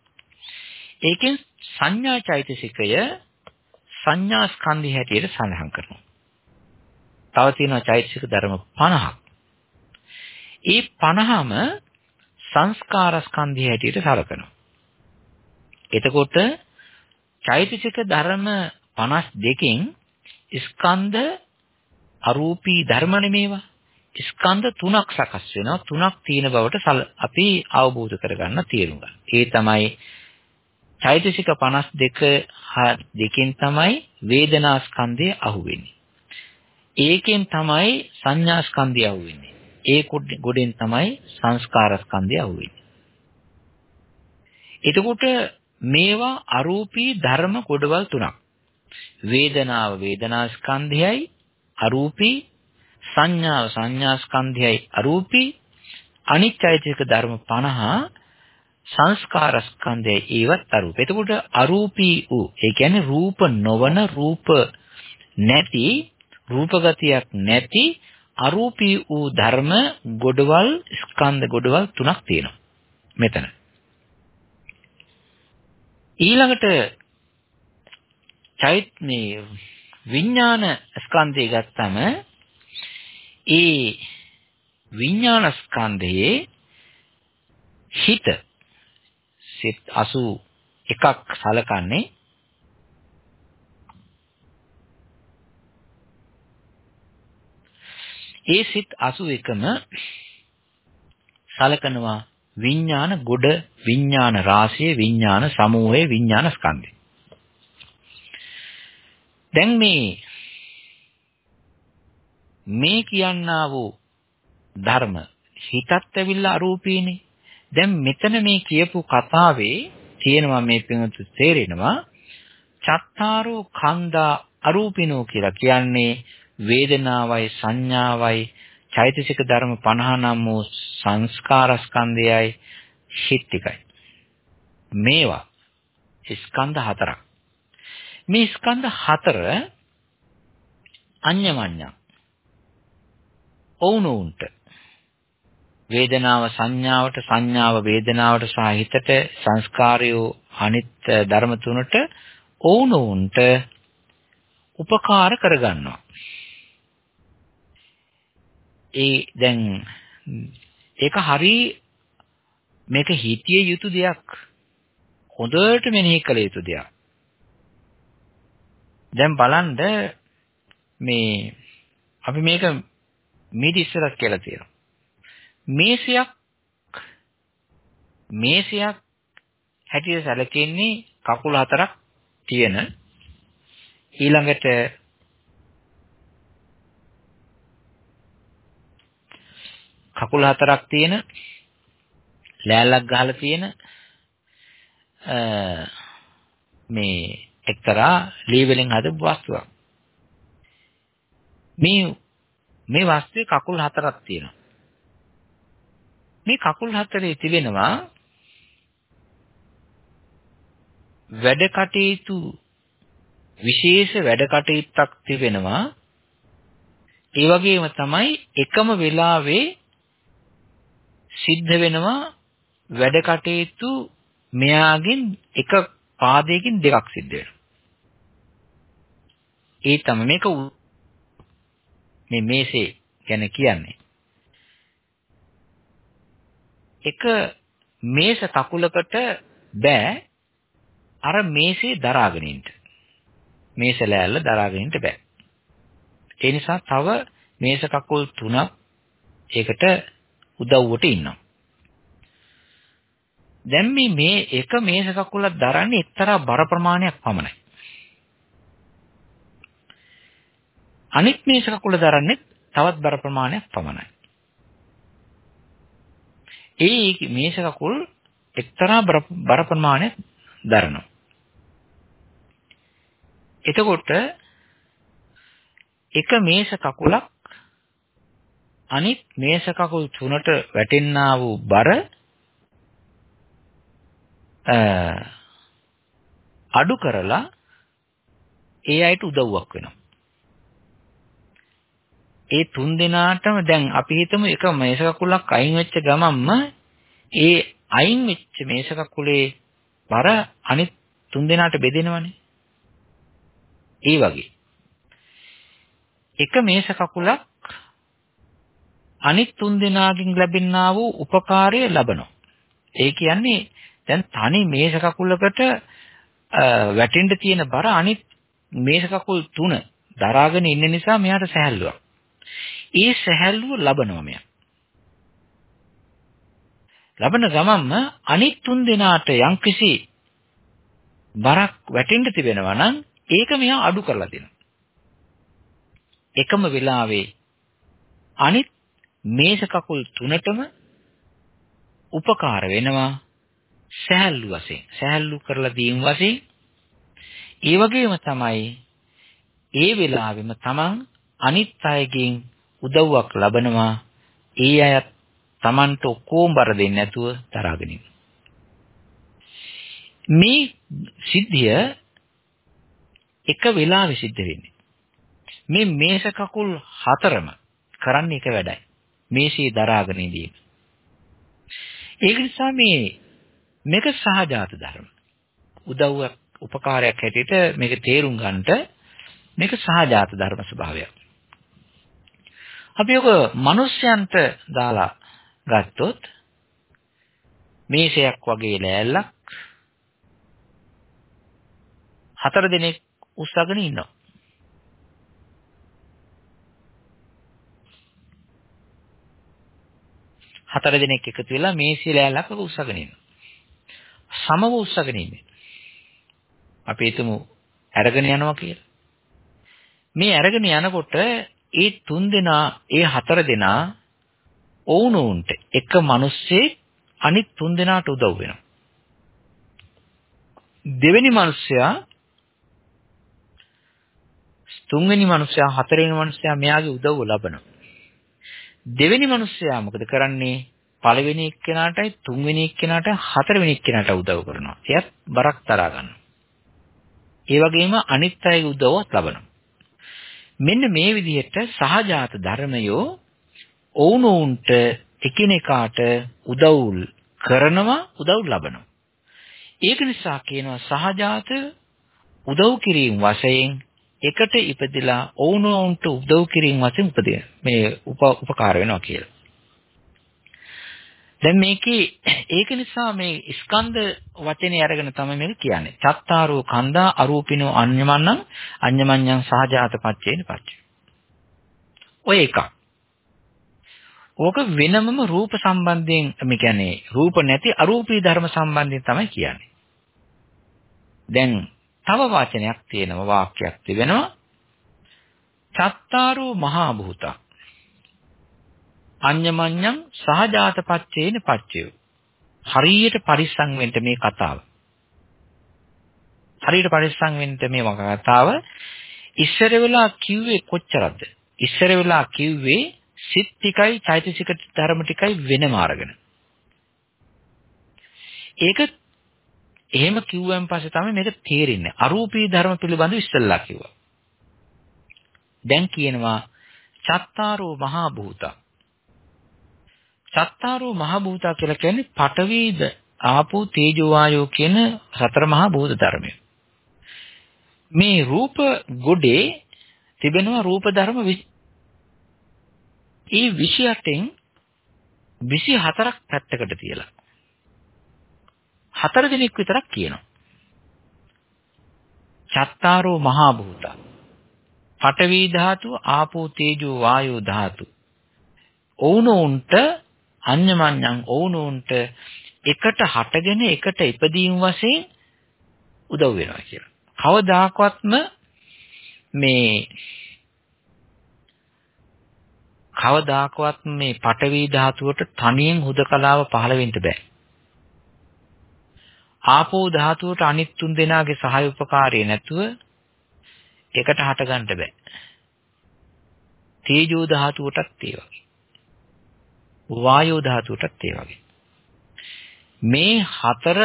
ඒකෙන් සංඥා චෛතසිකය සංඥා ස්කන්ධය හැටියට සඳහන් කරනවා. තව තියෙනවා චෛතසික ධර්ම 50ක්. ඒ 50ම සංස්කාර ස්කන්ධය හැටියට සලකනවා. එතකොට චෛතසික ධර්ම 52කින් ස්කන්ධ අරූපී ධර්ම නෙමේවා. ස්කන්ධ තුනක් සකස් වෙනවා. තුනක් තියෙන බවට අපි අවබෝධ කරගන්න තේරුම් ගන්න. ඒ තමයි චෛතසික 52 දෙකෙන් තමයි වේදනා ස්කන්ධය අහුවෙන්නේ. ඒකෙන් තමයි සංඥා ස්කන්ධය අහුවෙන්නේ. ඒ ගොඩෙන් තමයි සංස්කාර ස්කන්ධය අහුවෙන්නේ. එතකොට මේවා අරූපී ධර්ම කොටවල් තුනක්. වේදනාව වේදනා ස්කන්ධයයි අරූපී සංඥාව සංඥා ස්කන්ධයයි අරූපී අනිත්‍යයිතික ධර්ම 50 සංස්කාර ස්කන්ධයයි ඒවත් අරූප. එතකොට අරූපී වූ ඒ කියන්නේ රූප නොවන රූප නැති රූපගතියක් නැති අරූපී වූ ධර්ම ගොඩවල් ස්කන්ධ ගොඩවල් තුනක් තියෙනවා. මෙතන. ඊළඟට චෛත් මේ විඥාන ස්කන්ධය ගත්තම ඒ විඥාන ස්කන්ධයේ හිත සිත් 81ක් සලකන්නේ ඒ සිත් 81ම සලකනවා විඥාන ගොඩ විඥාන රාශිය විඥාන සමූහය විඥාන ස්කන්ධය. දැන් මේ මේ කියන්නා වූ ධර්ම හිතත් ඇවිල්ලා අරූපීනේ. දැන් මෙතන මේ කියපු කතාවේ තියෙනවා මේ පිටු තේරෙනවා චත්තාරෝ කන්දා අරූපිනෝ කියලා කියන්නේ වේදනාවයි සංඥාවයි චෛතසික ධර්ම 50 නම් වූ සංස්කාර ස්කන්ධයයි හිත් ටිකයි. මේවා ස්කන්ධ හතරක්. මේ ස්කන්ධ හතර අඤ්ඤමඤ්ඤ. ඔවුනොවුන්ට වේදනාව සංඥාවට සංඥාව වේදනාවට සහ හිතට සංස්කාරයෝ අනිත් ධර්ම තුනට ඔවුනොවුන්ට උපකාර කරගන්නවා. ඒ දැන් ඒක හරි මේක හිතිය යුතු දෙයක්. හොඳට මෙනෙහි කළ යුතු දෙයක්. දැන් බලන්න මේ අපි මේක මීට ඉස්සරක් කියලා තියෙනවා. මේසයක් මේසයක් හැටියට සැලකෙන්නේ කකුල් හතරක් තියෙන ඊළඟට කකුල් හතරක් තියෙන ලෑල්ලක් ගහලා තියෙන මේ එක්තරා ලී වලින් හදපු වස්තුවක්. මේ මේ වස්තුවේ කකුල් හතරක් තියෙනවා. මේ කකුල් හතරේ තිබෙනවා වැඩ කටයුතු විශේෂ වැඩ කටයුත්තක් තිබෙනවා. ඒ වගේම තමයි එකම වෙලාවේ සිද්ධ වෙනවා වැඩ කටයුතු මෙයාගෙන් එක පාදයකින් දෙකක් සිද්ධ වෙනවා. ඒ තමයි මේක මේ මේසේ ගැන කියන්නේ. එක මේස කකුලකට බෑ අර මේසේ දරාගෙන ඉන්න. මේස ලෑල්ල දරාගෙන ඉන්න බෑ. ඒ නිසා තව මේස කකුල් තුනක් ඒකට උදව්වට ඉන්නවා. දැන් මේ මේ එක මේස කකුලක් දරන්නේ එක්තරා බර ප්‍රමාණයක් පමණයි. අනිත් මේස කකුල දරන්නේ තවත් බර ප්‍රමාණයක් පමණයි. ඒ මේස කකුල් එක්තරා බර ප්‍රමාණයක් දරනවා. එතකොට එක මේස කකුලක් අනිත් මේස කකුල් තුනට වැටෙන්නා වූ බර අඩු කරලා ඒ අයට උදව්වක් වෙනවා. ඒ තුන් දෙනාටම දැන් අපි හිතමු එක මේස කකුලක් අයින් වෙච්ච ගමන්ම ඒ අයින් වෙච්ච මේස කකුලේ බර අනිත් තුන් දෙනාට බෙදෙනවනේ. ඒ වගේ. එක මේස කකුලක් අනිත් තුන් දෙනාගෙන් ලැබෙනා වූ උපකාරය ලබනවා. ඒ කියන්නේ දැන් තනි මේස කකුලකට වැටෙන්න තියෙන බර අනිත් මේස කකුල් තුන දරාගෙන ඉන්න නිසා මෙයාට සැහැල්ලුවක්. ඒ සැහැල්ලුව ලබනවා මෙයා. ලබන ගමන්ම අනිත් තුන් දෙනාට යම්කිසි බරක් වැටෙන්න තිබෙනවා නම් ඒක මෙයා අඩු කරලා දෙනවා. එකම වෙලාවේ අනිත් මේස කකුල් තුනටම උපකාර වෙනවා සහැල්ලු වශයෙන් සහැල්ලු කරලා දීම් වශයෙන් ඒ වගේම තමයි ඒ වෙලාවෙම තමන් අනිත් අයගෙන් උදව්වක් ලබනවා. ඒ අය තමන්ට ඔක්කොම බර දෙන්නේ නැතුව තරගෙන මේ සිද්ධිය එක වෙලාවෙ සිද්ධ වෙන්නේ. මේ මේස කකුල් හතරම කරන්නේ එක වැඩයි. මේසේ දරාගෙන ඉඳීම. ඒක නිසා මේ මේක සහජාත ධර්ම. උදව්වක් උපකාරයක් හැටියට මේක තේරුම් ගන්නට මේක සහජාත ධර්ම ස්වභාවයක්. අපි ඔක මිනිස්යන්ට දාලා ගත්තොත් මේසයක් වගේ ලෑල්ලක් හතර දිනක් උස්සගෙන ඉන්නවා. හතර දිනක් එකතු වෙලා මේසය ලෑල්ලක් උස්සගෙන ඉන්නවා. සමව උස්සගෙන ඉන්නේ. අපි හිතමු අරගෙන යනවා කියලා. මේ අරගෙන යනකොට ඒ තුන් දෙනා ඒ හතර දෙනා ඔවුනොවුන්ට එක මිනිස්සේ අනිත් තුන් දෙනාට උදව් වෙනවා. දෙවෙනි මිනිස්සයා තුන්වෙනි මිනිස්සයා හතරවෙනි මිනිස්සයා මෙයාගේ උදව්ව ලබනවා. දෙවෙනි මිනිස්සයා මොකද කරන්නේ? පළවෙනි එක්කෙනාටයි තුන්වෙනි එක්කෙනාට හතරවෙනි එක්කෙනාට උදව් කරනවා. එයත් බරක් තරහා ගන්නවා. ඒ වගේම අනිත් අයගේ උදව්වත් ලබනවා. මෙන්න මේ විදිහට සහජාත ධර්මයෝ ඔවුනොවුන්ට එකිනෙකාට උදව් කරනවා උදව් ලබනවා. ඒක නිසා කියනවා සහජාත උදව් කිරීම වශයෙන් එකට ඉපදිලා ඔවුනොවුන්ට උදව් කිරීම වශයෙන් උපදින මේ උපකාර වෙනවා කියලා. දැන් මේකේ ඒක නිසා මේ ස්කන්ධ වචනේ අරගෙන තමයි මේක කියන්නේ. චත්තාරෝ කන්දා අරූපිනෝ අඤ්ඤමන්නං අඤ්ඤමඤ්ඤං සහජාත පච්චේන පච්ච. ඔය එකක්. ඕක වෙනමම රූප සම්බන්ධයෙන් මේ කියන්නේ රූප නැති අරූපී ධර්ම සම්බන්ධයෙන් තමයි කියන්නේ. දැන් තව වචනයක් තියෙනවා වාක්‍යයක් තිබෙනවා. චත්තාරෝ මහා භූතං අඤ්ඤමඤ්ඤං සහජාතපච්චේන පච්චයෝ. හරියට පරිස්සම් වෙන්න මේ කතාව. හරියට පරිස්සම් වෙන්න මේ කතාව ඉස්සර වෙලා කිව්වේ කොච්චරද? ඉස්සර වෙලා කිව්වේ සිත් ටිකයි චෛතසික ධර්ම ටිකයි වෙනම අරගෙන. ඒක එහෙම කිව්වන් පස්සේ තමයි මේක තේරෙන්නේ. අරූපී ධර්ම පිළිබඳව ඉස්සෙල්ලා කිව්වා. දැන් කියනවා චත්තාරෝ මහා භූතා සත්තාරෝ මහ භූතා කියලා කියන්නේ පඨවීද ආපෝ තේජෝ වායෝ කියන සතර මහා භූත ධර්මය. මේ රූප ගොඩේ තිබෙනවා රූප ධර්ම ඒ 28න් 24ක් පැත්තකට තියලා. හතර දිනක් විතරක් කියනවා. චත්තාරෝ මහා භූතා. පඨවි ධාතු, ආපෝ තේජෝ වායෝ ධාතු. ඔවුනොවුන්ට අඤ්ඤමඤ්ඤං ඔවුනොන්ට එකට හටගෙන එකට ඉපදීම් වශයෙන් උදව් වෙනවා කියලා. කවදාකවත්ම මේ කවදාකවත් මේ පටවි ධාතුවට තනියෙන් හුදකලාව පහළ වෙන්න බෑ. ආපෝ ධාතුවට අනිත් තුන් දෙනාගේ සහාය උපකාරය නැතුව එකට හට ගන්න බෑ. තේජෝ ධාතුවටත් ඒ වගේ. වායෝ ධාතුවටත් ඒ වගේ. මේ හතර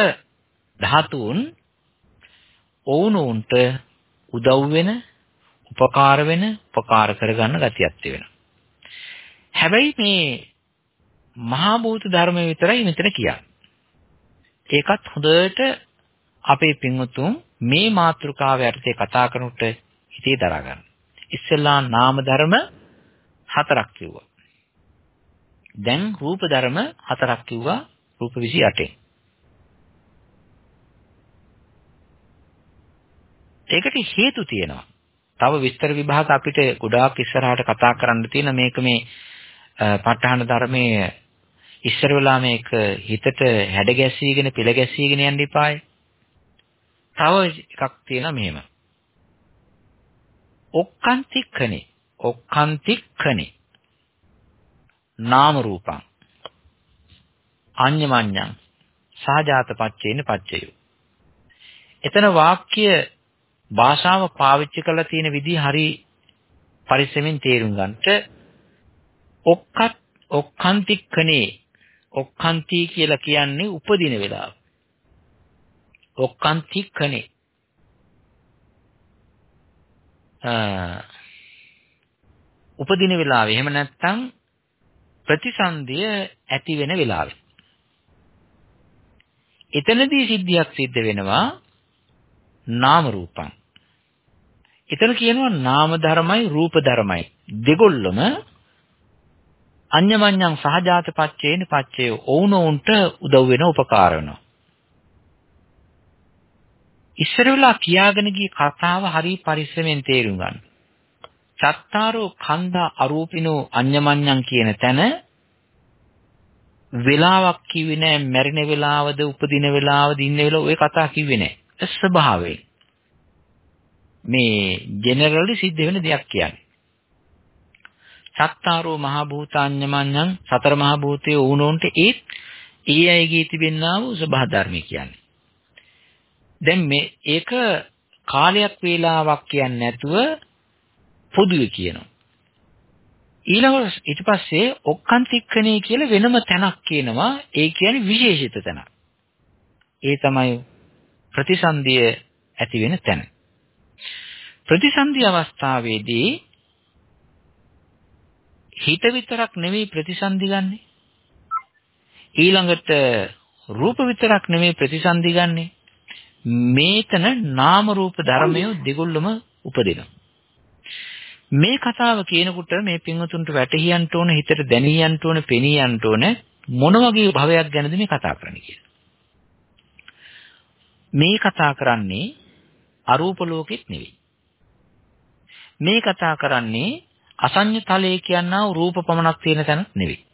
ධාතුන් ඕනෝන්ට උදව් වෙන, උපකාර වෙන, උපකාර කරගන්න ගතියක් තියෙනවා. හැබැයි මේ මහා භූත ධර්ම විතරයි මෙතන කියන්නේ. ඒකත් හොඳට අපේ පින්වතුන් මේ මාතෘකාව යටතේ කතා කරනකොට හිතේ දරා ගන්න. ඉස්සෙල්ලා නාම ධර්ම හතරක් කිව්වා. දැන් රූප ධර්ම හතරක් කිව්වා රූප 28. ඒකට හේතු තියෙනවා. තව විස්තර විභාග අපිට ගොඩාක් ඉස්සරහට කතා කරන්න තියෙන මේක මේ ප ဋ ාහන ධර්මයේ ඉස්සර වෙලා මේක හිතට හැඩ ගැසීගෙන පෙළ ගැසීගෙන යන්න ඉපායි. තව එකක් තියෙනවා මෙහෙම. ඔක්කාන්තික්ඛනේ ඔක්කාන්තික්ඛනේ නාම රූපං. අඤ්ඤමඤ්ඤං. සහජාත පච්චේන පච්චයෝ. එතන වාක්‍ය භාෂාව පාවිච්චි කරලා තියෙන විදිහ හරි පරිස්සමෙන් තේරුම් ගන්නට ඔක්කත් ඔක්කාන්තික්ඛනේ ඔක්කාන්ති කියලා කියන්නේ උපදින වෙලාව. ඔක්කාන්තික්ඛනේ උපදින වෙලාවේ. එහෙම නැත්නම් ප්‍රතිසන්දිය ඇති වෙන වෙලාවේ. එතනදී සිද්ධියක් සිද්ධ වෙනවා නාම රූපං. එතන කියනවා නාම ධර්මයි රූප ධර්මයි දෙගොල්ලම අඤ්ඤමඤ්ඤං සහජාත පච්චේන පච්චේ ඕනෝන්ට උදව් වෙන උපකාර වෙනවා. ඉස්සර වෙලා කියාගෙන ගිය කතාව හරි පරිස්සමෙන් තේරුම් ගන්න. චත්තාරෝ කන්දා අරූපිනෝ අඤ්ඤමඤ්ඤං කියන තැන වෙලාවක් කිව්වේ නෑ මැරෙන වෙලාවද උපදින වෙලාවද ඉන්න වෙලාව ඔය කතා කිව්වේ නෑ. ඒ ස්වභාවයෙන්. මේ ජෙනරලි සිද්ධ වෙන දෙයක් කියන්නේ. සත්තාරෝ මහ භූතාඤ්ඤමඤ්ඤං සතර මහ භූතයේ වුණොන්ට ඒත් ඒ අයගේ තිබෙනා වූ සබහා ධර්මය කියන්නේ. දැන් මේ ඒක කාලයක් වේලාවක් කියන්නේ නැතුව පොදුවේ කියනවා. ඊළඟ ඊට පස්සේ ඔක්කාන්තික්කණේ කියලා වෙනම තැනක් කියනවා. ඒ කියන්නේ විශේෂිත තැනක්. ඒ තමයි ප්‍රතිසන්දිය ඇති වෙන තැන. ප්‍රතිසන්දි අවස්ථාවේදී හිත විතරක් නෙවෙයි ප්‍රතිසන්දි ගන්නෙ. ඊළඟට රූප විතරක් නෙවෙයි ප්‍රතිසන්දි ගන්නෙ. මේතන නාම රූප ධර්මය දෙගොල්ලම උපදිනවා. මේ කතාව කියනකොට මේ පින්වතුන්ට වැටහියන්ට ඕන හිතට දැනියන්ට ඕන පෙනියන්ට ඕන මොන වගේ භවයක් ගැනද මේ කතා කරන්නේ කියලා. මේ කතා කරන්නේ අරූප ලෝකෙත් නෙවෙයි. මේ කතා කරන්නේ අසඤ්ඤ තලයේ කියනා රූප පමණක් තියෙන තැන නෙවෙයි.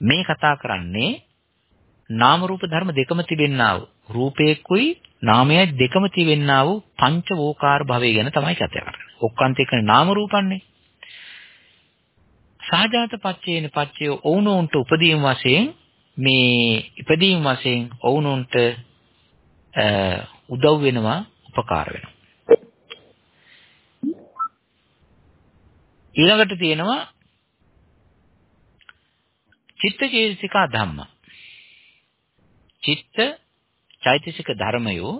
මේ කතා කරන්නේ නාම රූප ධර්ම දෙකම තිබෙන්නා වූ රූපේකුයි නාමයයි දෙකම තිබෙන්නා වූ පංච වෝකාර භවය ගැන තමයි කතා කරන්නේ. ඔක්කාන්ත එක්කනේ නාම රූපන්නේ. සහජාත පච්චේන පච්චය ඔවුනොන්ට උපදීන් වශයෙන් මේ ඉපදීන් වශයෙන් ඔවුනොන්ට උදව් වෙනවා උපකාර වෙනවා. ඊළඟට තියෙනවා චිත්ත චේතසිකා ධම්ම. චිත්ත චෛතසික ධර්මයෝ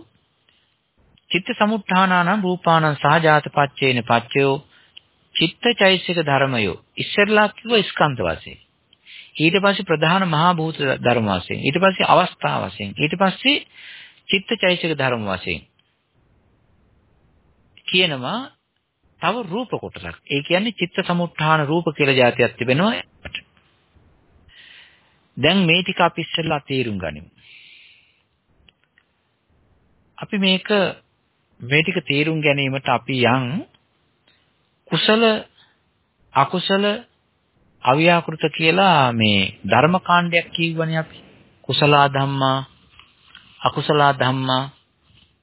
චිත්ත සමුත්ථානානම් රූපානම් සහජාත පච්චේන පච්චයෝ චිත්ත චෛතසික ධර්මයෝ ඉස්සරලා කිව්ව ස්කන්ධ වශයෙන්. ඊට පස්සේ ප්‍රධාන මහා භූත ධර්ම වශයෙන්. ඊට පස්සේ අවස්ථා වශයෙන්. ඊට පස්සේ චිත්ත චෛතසික ධර්ම වශයෙන්. කියනවා තව රූප කොටසක්. ඒ කියන්නේ චිත්ත සමුත්ථාන රූප කියලා જાතියක් තිබෙනවා. දැන් මේ ටික අපි ඉස්සෙල්ලා තේරුම් ගනිමු. අපි මේක මේ ටික තේරුම් ගැනීමට අපි යම් කුසල අකුසල අව්‍යාකෘත කියලා මේ ධර්ම කාණ්ඩයක් කියවනේ අපි කුසල ධම්මා අකුසල ධම්මා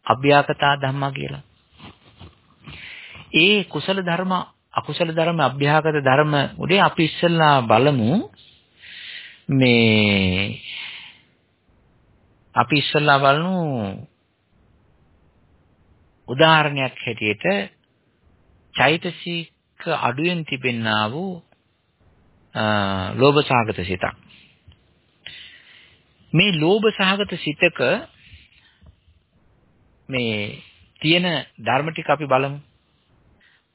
අභ්‍යාකතා ධම්මා කියලා. ඒ කුසල ධර්ම අකුසල ධර්ම අභ්‍යාගත ධර්ම උදේ අපි ඉස්සෙල්ලා බලමු මේ අපි ඉස්සෙල්ලා බලමු උදාහරණයක් හැටියට චෛතසික අඩුවෙන් තිබෙන්නා වූ ලෝභ සාගත සිතක් මේ ලෝභ සහගත සිතක මේ තියෙන ධර්ම ටික අපි බලමු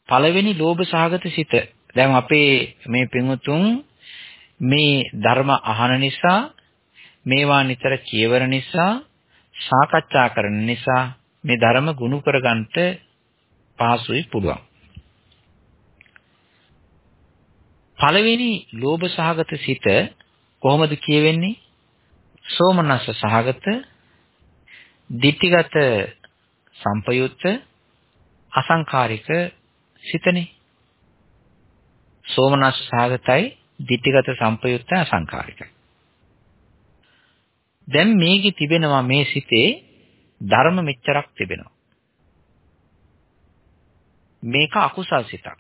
පළවෙනි ලෝභ සහගත සිත. දැන් අපේ මේ පින්වුතුන් මේ ධර්ම අහන නිසා මේවා නිතර කියවර නිසා සාකච්ඡා කරන නිසා මේ ධර්ම ගුණ කරගන්නට පහසුයි පුළුවන්. පළවෙනි ලෝභ සහගත සිත කොහොමද කියවෙන්නේ? සෝමනස්ස සහගත, ditthිගත සම්පයුත්ත, අසංකාරික සිතනේ. සෝමනස් සාගතයි, ditthිගත සම්පයුක්ත අසංකාරිකයි. දැන් මේකේ තිබෙනවා මේ සිතේ ධර්ම මෙච්චරක් තිබෙනවා. මේක අකුසල් සිතක්.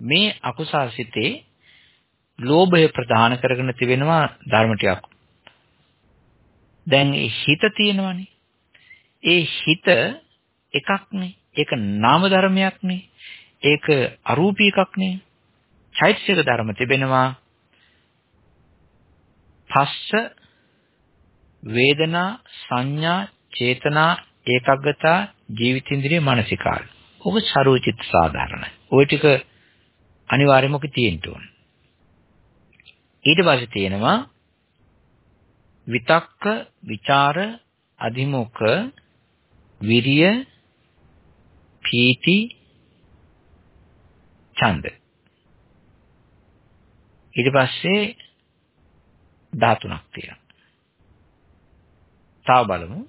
මේ අකුසල් සිතේ ලෝභය ප්‍රධාන කරගෙන තිබෙනවා ධර්ම ටිකක්. දැන් හිත තියෙනවනේ. ඒ හිත එකක්නේ. ඒක නාම ධර්මයක් නේ. ඒක අරූපී එකක් නේ. චෛතසික ධර්ම තිබෙනවා. පස්ස වේදනා සංඥා චේතනා ඒකාග්‍රතා ජීවිතින්ද්‍රිය මානසිකාර. ඔබ සරෝචිත සාධාරණයි. ওই ටික අනිවාර්යයෙන්ම ඔක තියෙන්න ඕන. ඊට පස්සේ තියෙනවා විතක්ක, ਵਿਚාර, අධිමොක, විරිය, පීති, ඡන්ද. ඊට පස්සේ 13ක් තියෙනවා. තව බලමු.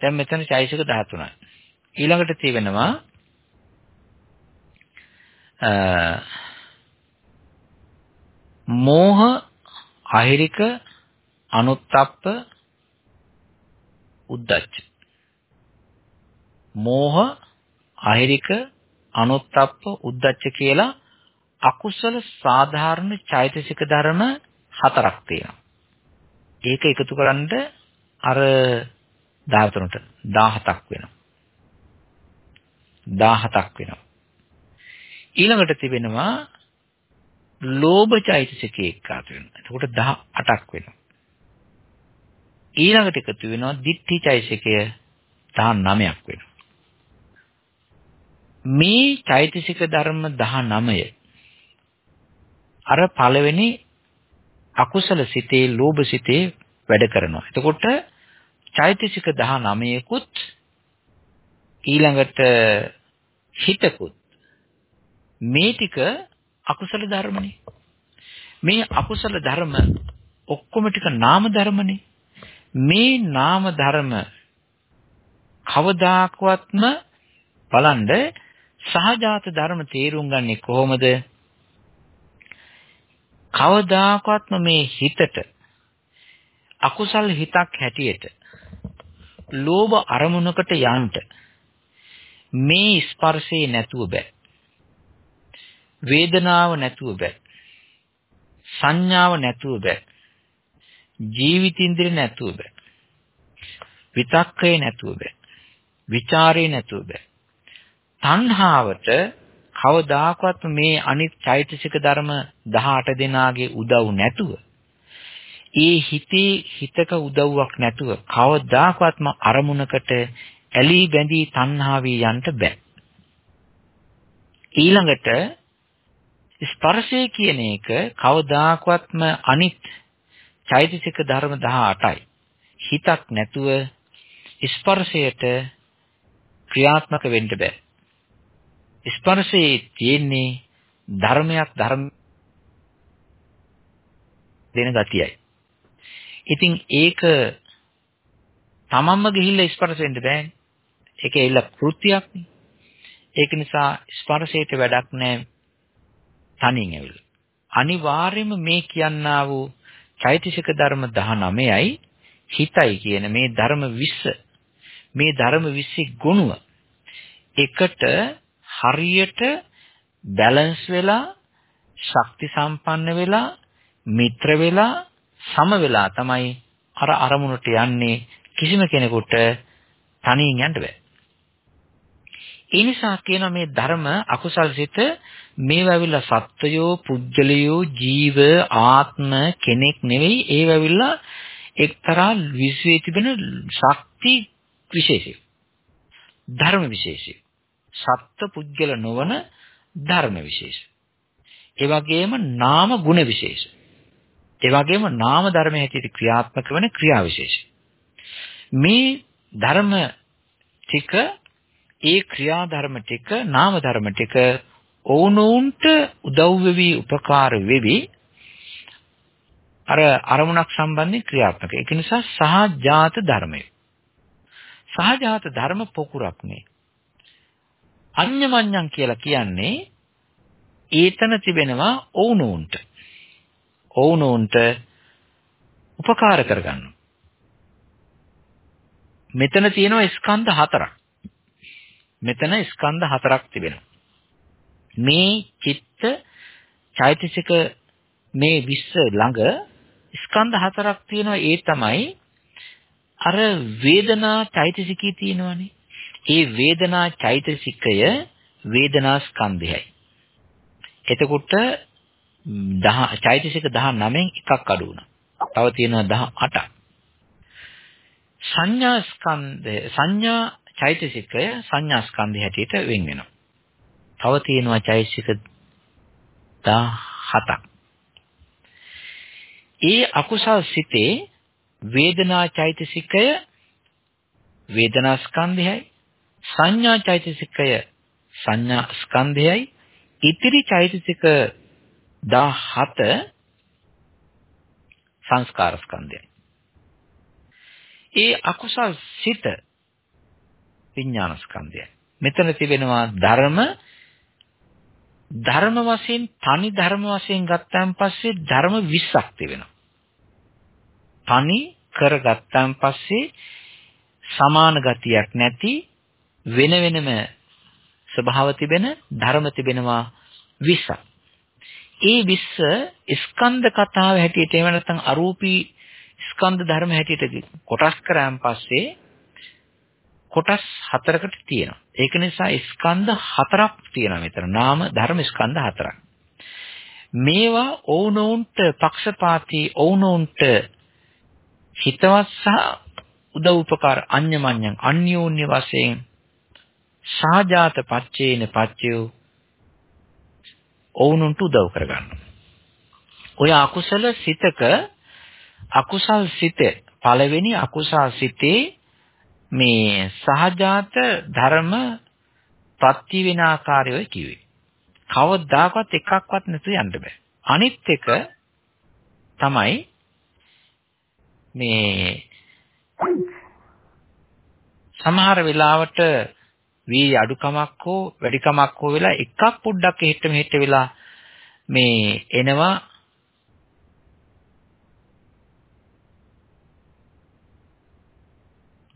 දැන් මෙතන චෛසික 13යි. ඊළඟට තියෙනවා මෝහ අහිරික අනුත්තප්ප උද්දච්ච මෝහ, අහිරික, අනුත්ප්ප, උද්දච්ච කියලා අකුසල සාධාරණ චෛතසික ධර්ම හතරක් තියෙනවා. ඒක එකතු කරන්ඩ අර 13ට 17ක් වෙනවා. 17ක් වෙනවා. ඊළඟට තිබෙනවා ලෝභ චෛතසිකේ එක්කාතු වෙනවා. එතකොට 18ක් වෙනවා. ඊළඟට එකතු වෙනවා ditthi චෛතසිකය 19ක් වෙනවා. මේ චෛතසික ධර්ම 19 අර පළවෙනි අකුසල සිතේ ලෝභ සිතේ වැඩ කරනවා. එතකොට චෛතසික 19කුත් ඊළඟට හිතකුත් මේ ටික අකුසල ධර්මනේ. මේ අකුසල ධර්ම ඔක්කොම ටික නාම ධර්මනේ. මේ නාම ධර්ම කවදාකවත්ම බලන්න සහජාත ධර්ම තේරුම් ගන්නේ කොහොමද? කවදාකවත්ම මේ හිතට අකුසල් හිතක් හැටියට ලෝභ අරමුණකට යන්න මේ ස්පර්ශේ නැතුව බෑ. වේදනාව නැතුව බෑ. සංඥාව නැතුව බෑ. ජීවිතින්ද්‍රිය නැතුව බෑ. විතක්කේ නැතුව බෑ. ਵਿਚාරේ නැතුව බෑ. තණ්හාවට කවදාකවත් මේ අනිත් චෛතසික ධර්ම 18 දෙනාගේ උදව් නැතුව ඒ හිතේ හිතක උදව්වක් නැතුව කවදාකවත්ම අරමුණකට ඇලී බැඳී තණ්හාවේ යන්න බෑ. ඊළඟට ස්පර්ශය කියන එක කවදාකවත්ම අනිත් චෛතසික ධර්ම 18යි. හිතක් නැතුව ස්පර්ශයට ක්‍රියාත්මක වෙන්න බෑ. ස්පර්ශයේ තියෙන්නේ ධර්මයක් ධර්ම දෙන ගතියයි. ඉතින් ඒක තමන්ම ගිහිල්ලා ස්පර්ශ වෙන්න බෑනේ. ඒක එilla කෘත්‍යයක්නේ. ඒක නිසා ස්පර්ශයට වැඩක් නැහැ තනියෙන් ඇවිල්ලා. අනිවාර්යයෙන්ම මේ කියන්නා වූ චෛතසික ධර්ම 19යි හිතයි කියන මේ ධර්ම 20 මේ ධර්ම 20 ගුණය එකට හරියට බැලන්ස් වෙලා ශක්ති සම්පන්න වෙලා මිත්‍ර වෙලා සම වෙලා තමයි අර අරමුණට යන්නේ කිසිම කෙනෙකුට තනියෙන් යන්න බෑ. ඒ නිසා කියන මේ ධර්ම අකුසල් සිත මේව ඇවිල්ලා සත්වයෝ පුජ්‍යලයෝ ජීව ආත්ම කෙනෙක් නෙවෙයි ඒව ඇවිල්ලා එක්තරා විශ්වයේ තිබෙන ශක්ති විශේෂය. ධර්ම විශේෂය. සත්ත්ව පුජ්‍යල නොවන ධර්ම විශේෂ. ඒ වගේම නාම ගුණ විශේෂ. ඒ වගේම නාම ධර්ම හැටියට ක්‍රියාත්මක වන ක්‍රියා විශේෂ. මේ ධර්ම ටික ඒ ක්‍රියා ධර්ම ටික නාම ධර්ම ටික ඔවුනොවුන්ට උදව් වෙවි උපකාර වෙවි අර අරමුණක් සම්බන්ධයෙන් ක්‍රියාත්මක. ඒක නිසා සහජාත ධර්මය. සහජාත ධර්ම පොකුරක් නේ. අඤ්ඤමඤ්ඤං කියලා කියන්නේ ඒතන තිබෙනවා ඔවුනොවුන්ට. ඔවුනොවුන්ට උපකාර කරගන්නවා. මෙතන තියෙනවා ස්කන්ධ හතරක්. මෙතන ස්කන්ධ හතරක් තිබෙනවා. මේ චිත්ත චෛතසික මේ විස්ස ළඟ ස්කන්ධ හතරක් තියෙනවා ඒ තමයි අර වේදනා චෛතසිකී තියෙනවනේ. ඒ වේදනා චෛතසිකය වේදනා ස්කන්ධයයි. එතකොට 10 චෛතසික 19න් එකක් අඩු වුණා. තව තියෙනවා 18ක්. සංඥා ස්කන්ධය සංඥා චෛතසිකය සංඥා ස්කන්ධය හැටියට වෙන් වෙනවා. තව තියෙනවා චෛතසික 17ක්. ඒ අකුසල් සිතේ වේදනා චෛතසිකය වේදනා ස්කන්ධයයි සංඥා චෛතසිකය සංඥා ස්කන්ධයයි ඉතිරි චෛතසික 17 සංස්කාර ස්කන්ධයයි. ඒ අකුසල් සිත විඥාන ස්කන්ධයයි. මෙතන තිබෙනවා ධර්ම ධර්ම වශයෙන් තනි ධර්ම වශයෙන් ගත්තාන් පස්සේ ධර්ම 20ක් තිබෙනවා. තනි කරගත්තාන් පස්සේ සමාන ගතියක් නැති වෙන වෙනම ස්වභාව තිබෙන ධර්ම තිබෙනවා 20ක්. ඒ 20 ස්කන්ධ කතාව හැටියට එහෙම නැත්නම් අරූපී ස්කන්ධ ධර්ම හැටියට කොටස් කරාන් පස්සේ කොටස් හතරකට තියෙනවා. ඒක නිසා ස්කන්ධ හතරක් තියෙනවා මෙතන. නාම ධර්ම ස්කන්ධ හතරක්. මේවා ඕනෝන්ට පක්ෂපාතී ඕනෝන්ට හිතවත් සහ උදව් උපකාර අඤ්ඤමඤ්ඤං අන්‍යෝන්‍ය වශයෙන් සාජාත පච්චේන පච්චයෝ ඔවුන්ට උදව් කරගන්නවා. ඔය අකුසල සිතක අකුසල් සිත පළවෙනි අකුසල් සිතේ මේ සහජාත ධර්ම ප්‍රති වෙන ආකාරය කිව්වේ. කවදාකවත් එකක්වත් නැතුව යන්න බෑ. අනිත් එක තමයි මේ සමහර වෙලාවට වී අඩුකමක් හෝ වැඩිකමක් හෝ වෙලා එකක් පොඩ්ඩක් එහෙට මෙහෙට වෙලා මේ එනවා.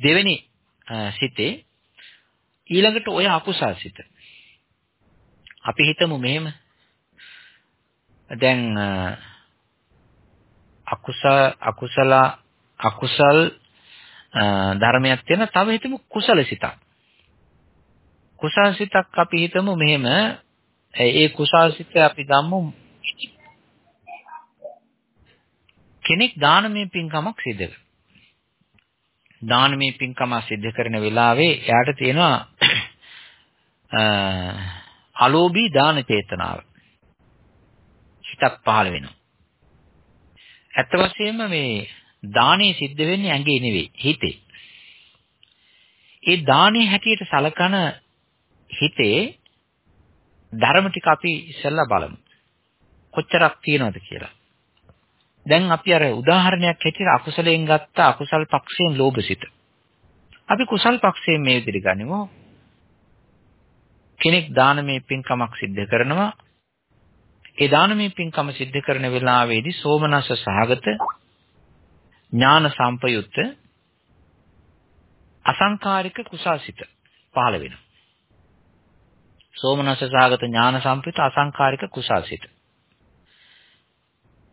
දෙවෙනි සිතේ ඊළඟට ඔය අකුසල් සිත. අපි හිතමු මෙහෙම. දැන් අකුසල අකුසල අකුසල් ධර්මයක් තියෙන තව හිතමු කුසල සිතක්. කුසල් සිතක් අපි හිතමු මෙහෙම ඒ කුසල් සිත අපි ගමු කෙනෙක් දානමය පින්කමක් සිදු කරනවා දානමය පින්කම සිද්ධ කරන වෙලාවේ එයාට තියෙනවා අලෝභී දාන චේතනාව. හිතක් පහළ වෙනවා. ඇත්ත වශයෙන්ම මේ දානේ සිද්ධ වෙන්නේ ඇඟේ නෙවෙයි හිතේ. ඒ දානේ හැටියට සලකන හිතේ ධර්ම ටික අපි ඉස්සෙල්ලා බලමු. කොච්චරක් තියෙනවද කියලා. දැන් අපි අර උදාහරණයක් හැටියට අකුසලයෙන් ගත්ත අකුසල් පක්ෂයෙන් ලෝභසිත. අපි කුසල් පක්ෂයෙන් මේ විදිහට ගනිමු. කෙනෙක් දානමය පින්කමක් සිද්ධ කරනවා. ඒ දානමය පින්කම සිද්ධ කරන වෙලාවේදී සෝමනස්ස සහගත ඥාන සම්පයුත්ත අසංකාරික කුසල්සිත පහළ වෙනවා. සෝමනස්ස සහගත ඥාන සම්පයුත්ත අසංකාරික කුසල්සිත.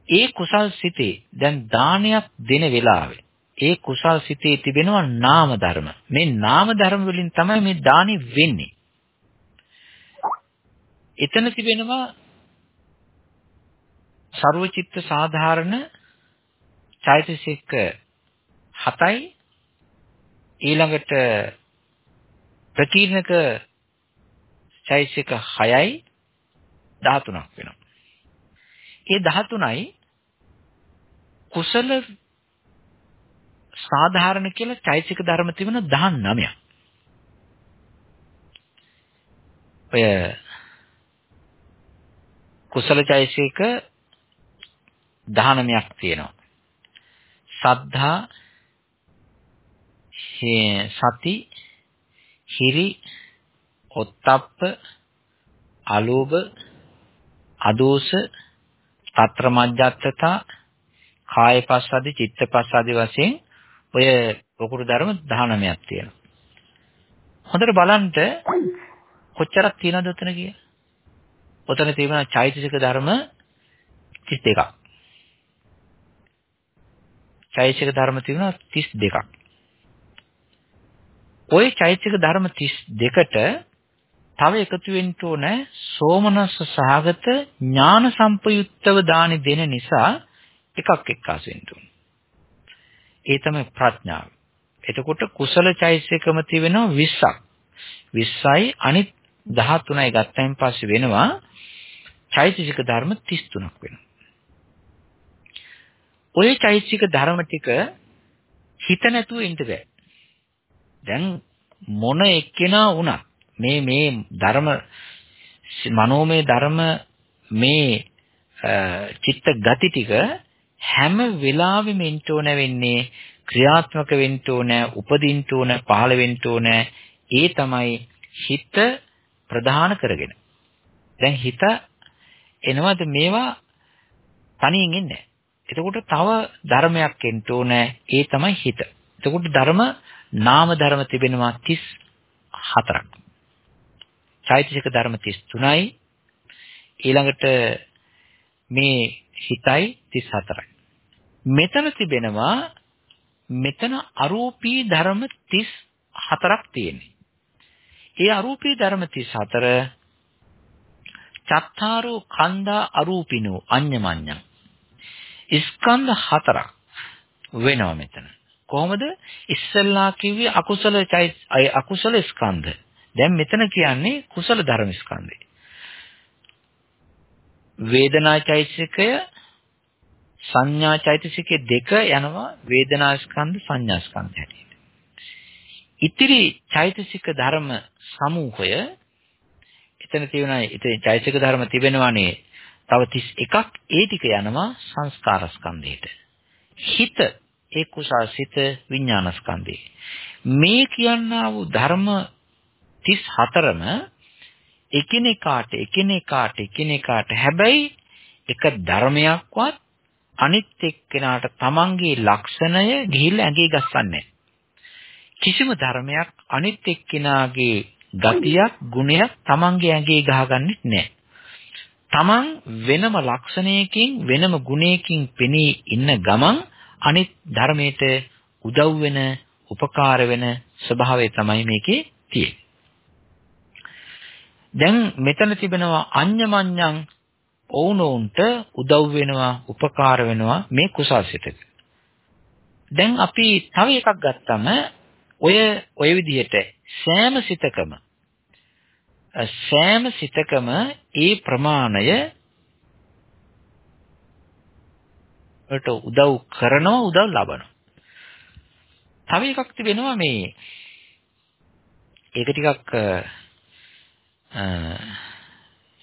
ඒ කුසල් සිතේ දැන් දානයක් දෙන වෙලාවේ ඒ කුසල් සිතේ තිබෙනවා නාම ධර්ම. මේ නාම ධර්ම වලින් තමයි මේ දානි වෙන්නේ. එතන තිබෙනවා ਸਰවචිත්ත සාධාරණ චෛතසික 7යි ඊළඟට ප්‍රකීර්ණක චෛතසික 6යි 13ක් වෙනවා. ඒ 13යි කුසල සාධාරණ කියලා චෛතසික ධර්ම තිබෙන 19ක්. ඔය කුසල චෛතසික 19ක් තියෙනවා. සද්ධා සති හිරි ඔත්තප්ප, අලෝභ, අදෝස, తත්‍රමජ්ජත්තතා, කායපස්සද්දි, චිත්තපස්සද්දි වශයෙන් ඔය වකුරු ධර්ම 19ක් තියෙනවා. හොඳට බලන්න කොච්චරක් තියෙනවද ඔතන කියලා. ඔතන තියෙනවා චෛතසික ධර්ම 32ක්. චෛතසික ධර්ම තියෙනවා 32ක්. ওই චෛතසික ධර්ම 32ට තව එකතු වෙන්න ඕන සෝමනස්ස සහගත ඥාන සම්පයුක්තව දානි දෙන නිසා එකක් එක්කාසු වෙන්න ඕන. ඒ තමයි ප්‍රඥාව. එතකොට කුසල චෛතසිකම තිබෙනවා 20ක්. 20යි අනිත් 13යි ගත්තයින් පස්සේ වෙනවා චෛතසික ධර්ම 33ක් වෙනවා. ඔය චෛතසික ධර්ම ටික හිත නැතුව ඉන්න බෑ. දැන් මොන එක්කෙනා වුණත් මේ මේ ධර්ම මනෝමය ධර්ම මේ චිත්ත ගති ටික හැම වෙලාවෙම ඉන්න ඕන වෙන්නේ ක්‍රියාත්මක වෙන්න ඕන, උපදින්න ඕන, පහළ වෙන්න ඕන. ඒ තමයි හිත ප්‍රධාන කරගෙන. දැන් හිත එනවාද මේවා තනියෙන් එන්නේ. එතකොට තව ධර්මයක් එන්න ඕන. ඒ තමයි හිත. එතකොට ධර්ම නාම ධර්ම තිබෙනවා 34ක්. චෛතසික ධර්ම 33යි. ඊළඟට මේ හිතයි 34යි. මෙතන තිබෙනවා මෙතන අරූපී ධර්ම 34ක් තියෙනවා. ඒ අරූපී ධර්ම 34 චත්තාරෝ කන්දා අරූපිනෝ අඤ්ඤමඤ්ඤං. ස්කන්ධ හතරක් වෙනවා මෙතන. කොහොමද? ඉස්සල්ලා කිව්වේ අකුසල අකුසල ස්කන්ධ. දැන් මෙතන කියන්නේ කුසල ධර්ම ස්කන්ධය. වේදනා චෛතසිකය සංඥා චෛතසිකයේ දෙක යනවා වේදනා ස්කන්ධ සංඥා ස්කන්ධ හැටියට. ඉතිරි චෛතසික ධර්ම සමූහය එතන තියෙනවා ඉතින් චෛතසික ධර්ම තිබෙනවානේ තව 31ක් ඒ ටික යනවා සංස්කාර ස්කන්ධයට. හිත ඒ කුසාසිත විඥාන ස්කන්ධේ. මේ කියනා වූ ධර්ම 34ම එකිනෙකාට එකිනෙකාට එකිනෙකාට හැබැයි එක ධර්මයක්වත් අනිත් එක්කෙනාට තමන්ගේ ලක්ෂණය ගිහිල්ලා ඇඟේ ගස්සන්නේ කිසිම ධර්මයක් අනිත් එක්කෙනාගේ ගතියක් ගුණයක් තමන්ගේ ඇඟේ ගහගන්නෙත් නැහැ. තමන් වෙනම ලක්ෂණයකින් වෙනම ගුණයකින් පෙනී ඉන්න ගමන් අනිත් ධර්මයට උදව් වෙන උපකාර වෙන ස්වභාවය තමයි මේකේ තියෙන්නේ. දැන් මෙතන තිබෙනවා අඤ්ඤමඤ්ඤං ඔවුනොවුන්ට උදව් වෙනවා උපකාර වෙනවා මේ කුසල්සිතක. දැන් අපි තව එකක් ගත්තම ඔය ඔය විදිහට සෑම සිතකම සෑම සිතකම ඒ ප්‍රමාණය වලට උදව් කරනවා උදව් ලබනවා. තව එකක් තිබෙනවා මේ ඒක ටිකක්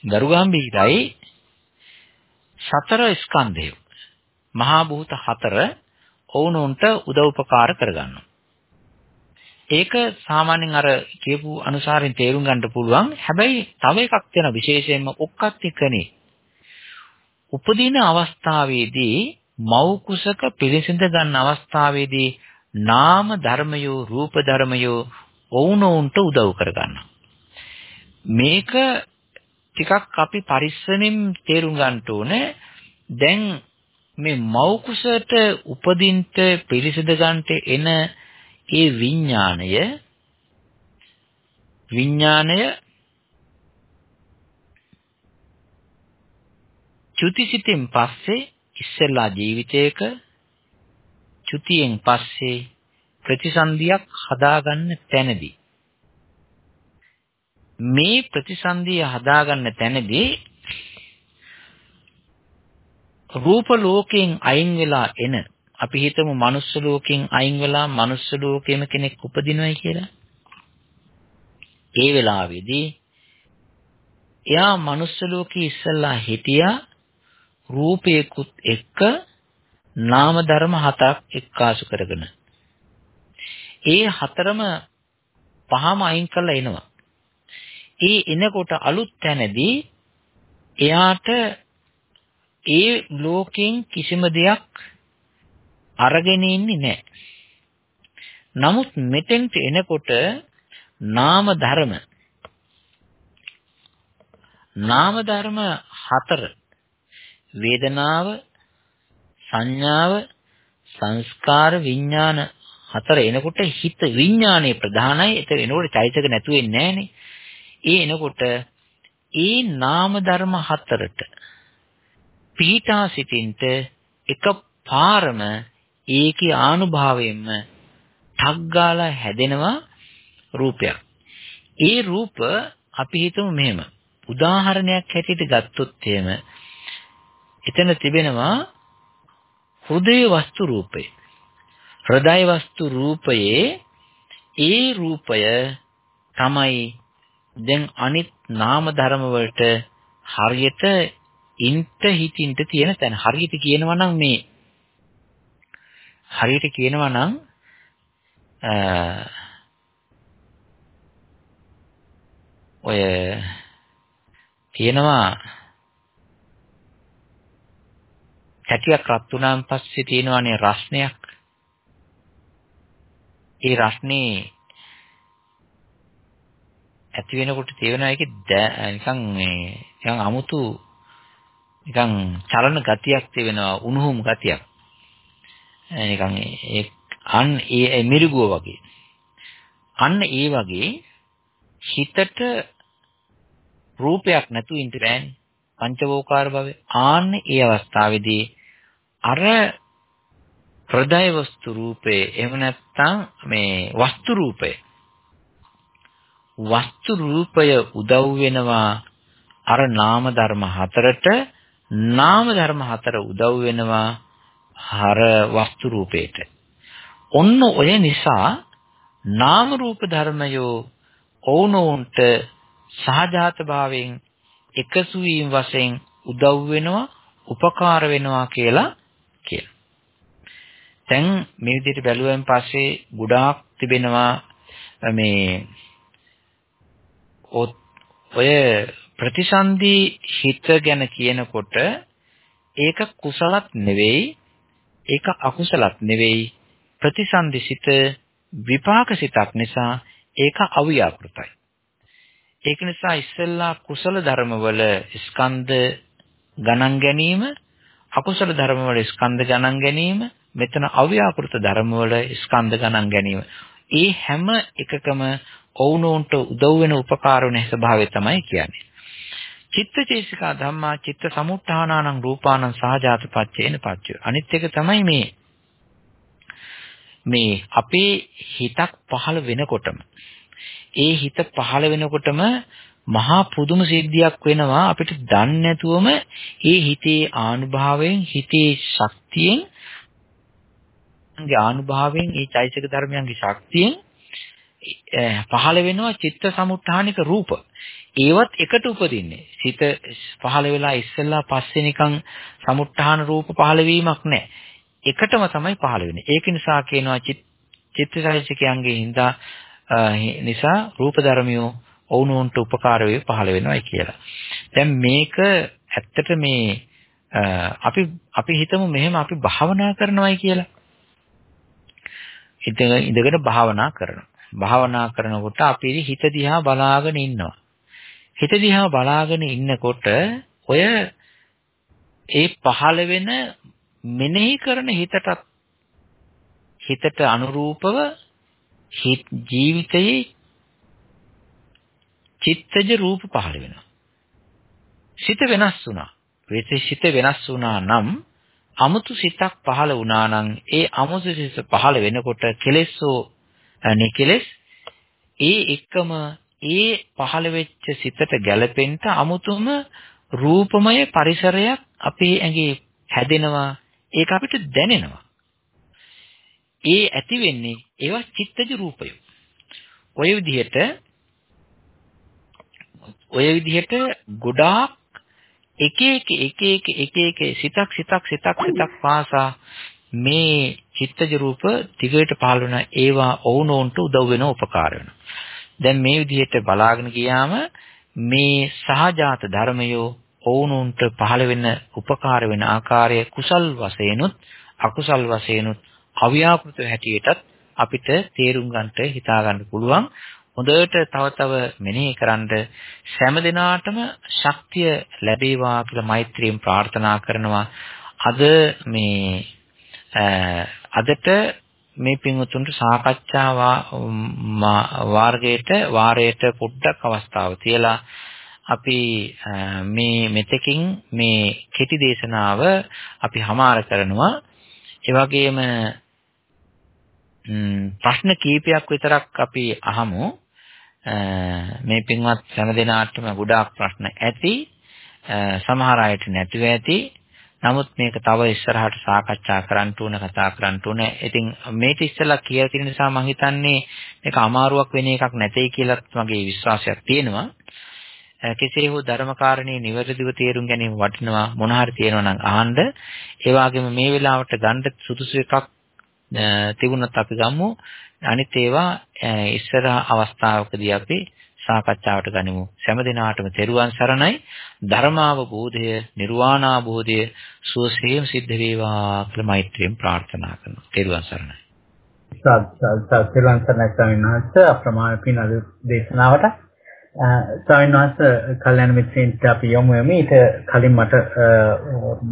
ගරුගාම්භීරයි සතර ස්කන්ධය මහා භූත හතර ඔවුනොන්ට උදව්පකාර කරගන්නවා. ඒක සාමාන්‍යයෙන් අර කියපු අනුසාරයෙන් තේරුම් ගන්න පුළුවන්. හැබැයි තව එකක් තියෙන විශේෂයෙන්ම ඔක්කත් එක්කනේ. උපදින අවස්ථාවේදී මව් කුසක පිළිසිඳ ගන්න අවස්ථාවේදී නාම ධර්මයෝ රූප ධර්මයෝ ඔවුනොවුන්ට උදව් කරගන්නවා. මේක ටිකක් අපි පරිස්සමෙන් තේරුම් ගන්න ඕනේ. දැන් මේ මව් කුසට උපදින්ට පිළිසිඳ ගන්නට එන ඒ විඥාණය විඥාණය චුතිසිතෙන් පස්සේ ඉස්සෙල්ලා ජීවිතයක චුතියෙන් පස්සේ ප්‍රතිසන්දියක් හදාගන්න තැනදී මේ ප්‍රතිසන්දිය හදාගන්න තැනදී රූප ලෝකයෙන් අයින් වෙලා එන අපි හිතමු මනුස්ස ලෝකයෙන් අයින් වෙලා මනුස්ස ලෝකෙම කෙනෙක් උපදිනවයි කියලා. ඒ වෙලාවේදී එයා මනුස්ස ලෝකේ ඉස්සල්ලා හිටියා රූපයකුත් එක්ක නාම ධර්ම හතක් එක්කාසු කරගෙන. ඒ හතරම පහම අයින් කරලා එනවා. ඒ එනකොට අලුත් තැනදී එයාට ඒ ලෝකෙන් කිසිම දෙයක් අරගෙන ඉන්නේ නැහැ. නමුත් මෙතෙන්ට එනකොට නාම ධර්ම නාම ධර්ම හතර වේදනාව සංඥාව සංස්කාර විඥාන හතර එනකොට හිත විඥානයේ ප්‍රධානයි ඒක එනකොට චෛතක නැතු වෙන්නේ නැහනේ ඒ එනකොට ඒ නාම ධර්ම හතරට පීඨා සිටින්ට එක පාරම ඒකේ ආනුභාවයෙන්ම ඨග්ගාලා හැදෙනවා රූපයක්. ඒ රූප අපි හිතමු මෙහෙම. උදාහරණයක් හැටියට ගත්තොත් එහෙම එතන තිබෙනවා හෘදය වස්තු රූපය. හෘදය වස්තු රූපයේ ඒ රූපය තමයි දැන් අනිත් නාම ධර්ම වලට හරියට ඉන්ට හිතින්ට තියෙන තැන. හරියට කියනවා නම් මේ හරියට කියනවා නම් ඔය කියනවා කැටියක් රත් වුණාන් පස්සේ තියෙනවානේ රස්නයක්. ඒ රස්නේ ඇති වෙනකොට තියෙනවා ඒකේ නිකන් මේ නිකන් අමුතු නිකන් චලන ගතියක් තිබෙනවා උණුහුම් ගතියක්. නිකන් ඒ අන් ඒ මිරිගුව වගේ. අන්න ඒ වගේ හිතට රූපයක් නැතු ඉඳ බෑනේ. පංචවෝකාර භවය. ආන්න ඒ අවස්ථාවේදී අර හෘදය වස්තු රූපේ එහෙම නැත්නම් මේ වස්තු රූපය වස්තු රූපය උදව් වෙනවා අර නාම ධර්ම හතරට නාම ධර්ම හතර උදව් වෙනවා හර වස්තු රූපේට ඔන්න ඔය නිසා නාම රූප ධර්මයෝ ඔවුනොවුන්ට සහජාත භාවයෙන් එකසු වීම වශයෙන් උදව් වෙනවා උපකාර වෙනවා කියලා කියලා. දැන් මේ විදිහට බැලුවෙන් පස්සේ ගොඩාක් තිබෙනවා මේ ඔය ප්‍රතිසන්දි හිත ගැන කියනකොට ඒක කුසලත් නෙවෙයි ඒක අකුසලත් නෙවෙයි. ප්‍රතිසන්දි සිත විපාක සිතක් නිසා ඒක අව්‍යාකෘතයි. ඒක නිසා ඉස්සෙල්ලා කුසල ධර්මවල ස්කන්ධ ගණන් ගැනීම අකුසල ධර්මවල ස්කන්ධ ගණන් ගැනීම මෙතන අව්‍යාකෘත ධර්මවල ස්කන්ධ ගණන් ගැනීම. ඒ හැම එකකම ඔවුනොන්ට උදව් වෙන උපකාර වෙන ස්වභාවය තමයි කියන්නේ. චිත්තචේසිකා ධම්මා චිත්ත සමුත්ථානානං රූපානං සහජාත පච්චේන පච්චය. අනිත් එක තමයි මේ මේ අපේ හිතක් පහළ වෙනකොටම ඒ හිත පහළ වෙනකොටම මහා පුදුම සිද්ධියක් වෙනවා අපිට දන්නේ නැතුවම ඒ හිතේ ආනුභාවයෙන් හිතේ ශක්තියෙන් ආනුභාවයෙන් ඒ චෛතසික ධර්මයන්ගේ ශක්තියෙන් පහළ වෙනවා චිත්ත සමුත්ථානික රූප. ඒවත් එකට උපදින්නේ. සිත පහළ වෙලා ඉස්සෙල්ලා පස්සේ නිකන් සමුත්ථාන රූප පහළ වීමක් නැහැ. එකටම තමයි පහළ වෙන්නේ. ඒක නිසා කියනවා චිත්තසයිසිකයන්ගේ හින්දා නිසා රූප ධර්මියෝ ඔවුනොන්ට උපකාර වේ පහළ වෙනවායි කියලා. දැන් මේක ඇත්තට මේ අපි අපි හිතමු මෙහෙම අපි භාවනා කරනවායි කියලා. ඉඳගෙන භාවනා කරනවා. භාවනා කරනකොට අපි හිත දිහා බලාගෙන ඉන්නවා. හිත දිහා බලාගෙන ඉන්නකොට ඔය ඒ පහළ වෙන මෙනෙහි කරන හිතටත් හිතට අනුරූපව ජීවිතයේ චිත්තජ රූප පහළ වෙනවා. සිත වෙනස් වුණා. සිත වෙනස් වුණා නම් අමුතු සිතක් පහළ වුණා නම් ඒ අමුතු සිත පහළ වෙනකොට කෙලෙස්සෝ නිකලෙස් ඒ එකම ඒ පහළ වෙච්ච සිතට ගැලපෙන්න අමුතුම රූපමය පරිසරයක් අපේ ඇඟේ හැදෙනවා. ඒක අපිට දැනෙනවා. ඒ ඇති වෙන්නේ ඒවා චිත්තජ රූපය. ඔය විදිහට ඔය විදිහට ගොඩාක් එක එක එක එක එක එක සිතක් සිතක් සිතක් සිතක් පාසා මේ චිත්තජ රූප දිගට පහළ වෙන ඒවා ඔවුනොන්ට උදව් වෙන උපකාර වෙනවා. දැන් මේ විදිහට බලාගෙන ගියාම මේ සහජාත ධර්මයෝ ඔවුනොන්ට පහළ වෙන උපකාර වෙන ආකාරය කුසල් වශයෙන්ුත් අකුසල් වශයෙන්ුත් අව්‍යාකෘත හැටියටත් අපිට තේරුම් ගන්නට හිතා ගන්න පුළුවන්. හොඳට තව තව මෙනෙහි කරන්ඩ සෑම දිනාටම ශක්තිය ලැබේවා කියලා මෛත්‍රියෙන් ප්‍රාර්ථනා කරනවා. අද මේ අදට මේ පින්වතුන්ට සාකච්ඡා වාර්ගයට වාරයට පොඩ්ඩක් අවස්ථාව තියලා අපි මේ මෙතකින් මේ කෙටි දේශනාව අපි හමාර කරනවා. ඒ වගේම ප්‍රශ්න කීපයක් විතරක් අපි අහමු. මේ පින්වත් හැම දිනාටම ගොඩාක් ප්‍රශ්න ඇති. සමහර අයට නැතුව ඇති. නමුත් මේක තව ඉස්සරහට සාකච්ඡා කරන්න ඕන කතා කරන්න ඕන. ඉතින් මේක ඉස්සෙල්ලා කියලා තියෙන නිසා මම හිතන්නේ මේක අමාරුවක් වෙන එකක් නැtei කියලාත් මගේ විශ්වාසයක් තියෙනවා. කෙසේ හෝ ධර්මකාරණේ නිවැරදිව තේරුම් ගැනීම වටිනවා මොන හරි තියෙනවා නම් අහන්න. ඒ වගේම මේ වෙලාවට ගන්න සුදුසු එකක් තිබුණත් අපි ගමු. අනිත් ඒවා ඉස්සර අවස්ථාවකදී අපි සාකච්ඡාවට ගනිමු. සෑම දිනාටම තෙරුවන් සරණයි. ධර්මාවබෝධය, නිර්වාණාවබෝධය සුවසේම සිද්ධ වේවා කියලා මෛත්‍රියෙන් ප්‍රාර්ථනා කරනවා. තෙරුවන් සරණයි. සාදු තෙරුවන් සරණයි ස්වාමීන් වහන්සේ අප්‍රමාණ පින් අද දේශනාවට ස්වාමීන් වහන්සේ කල්යනා මිත්‍රයින්ට අපි යොමු වෙමු. ඊට කලින් මට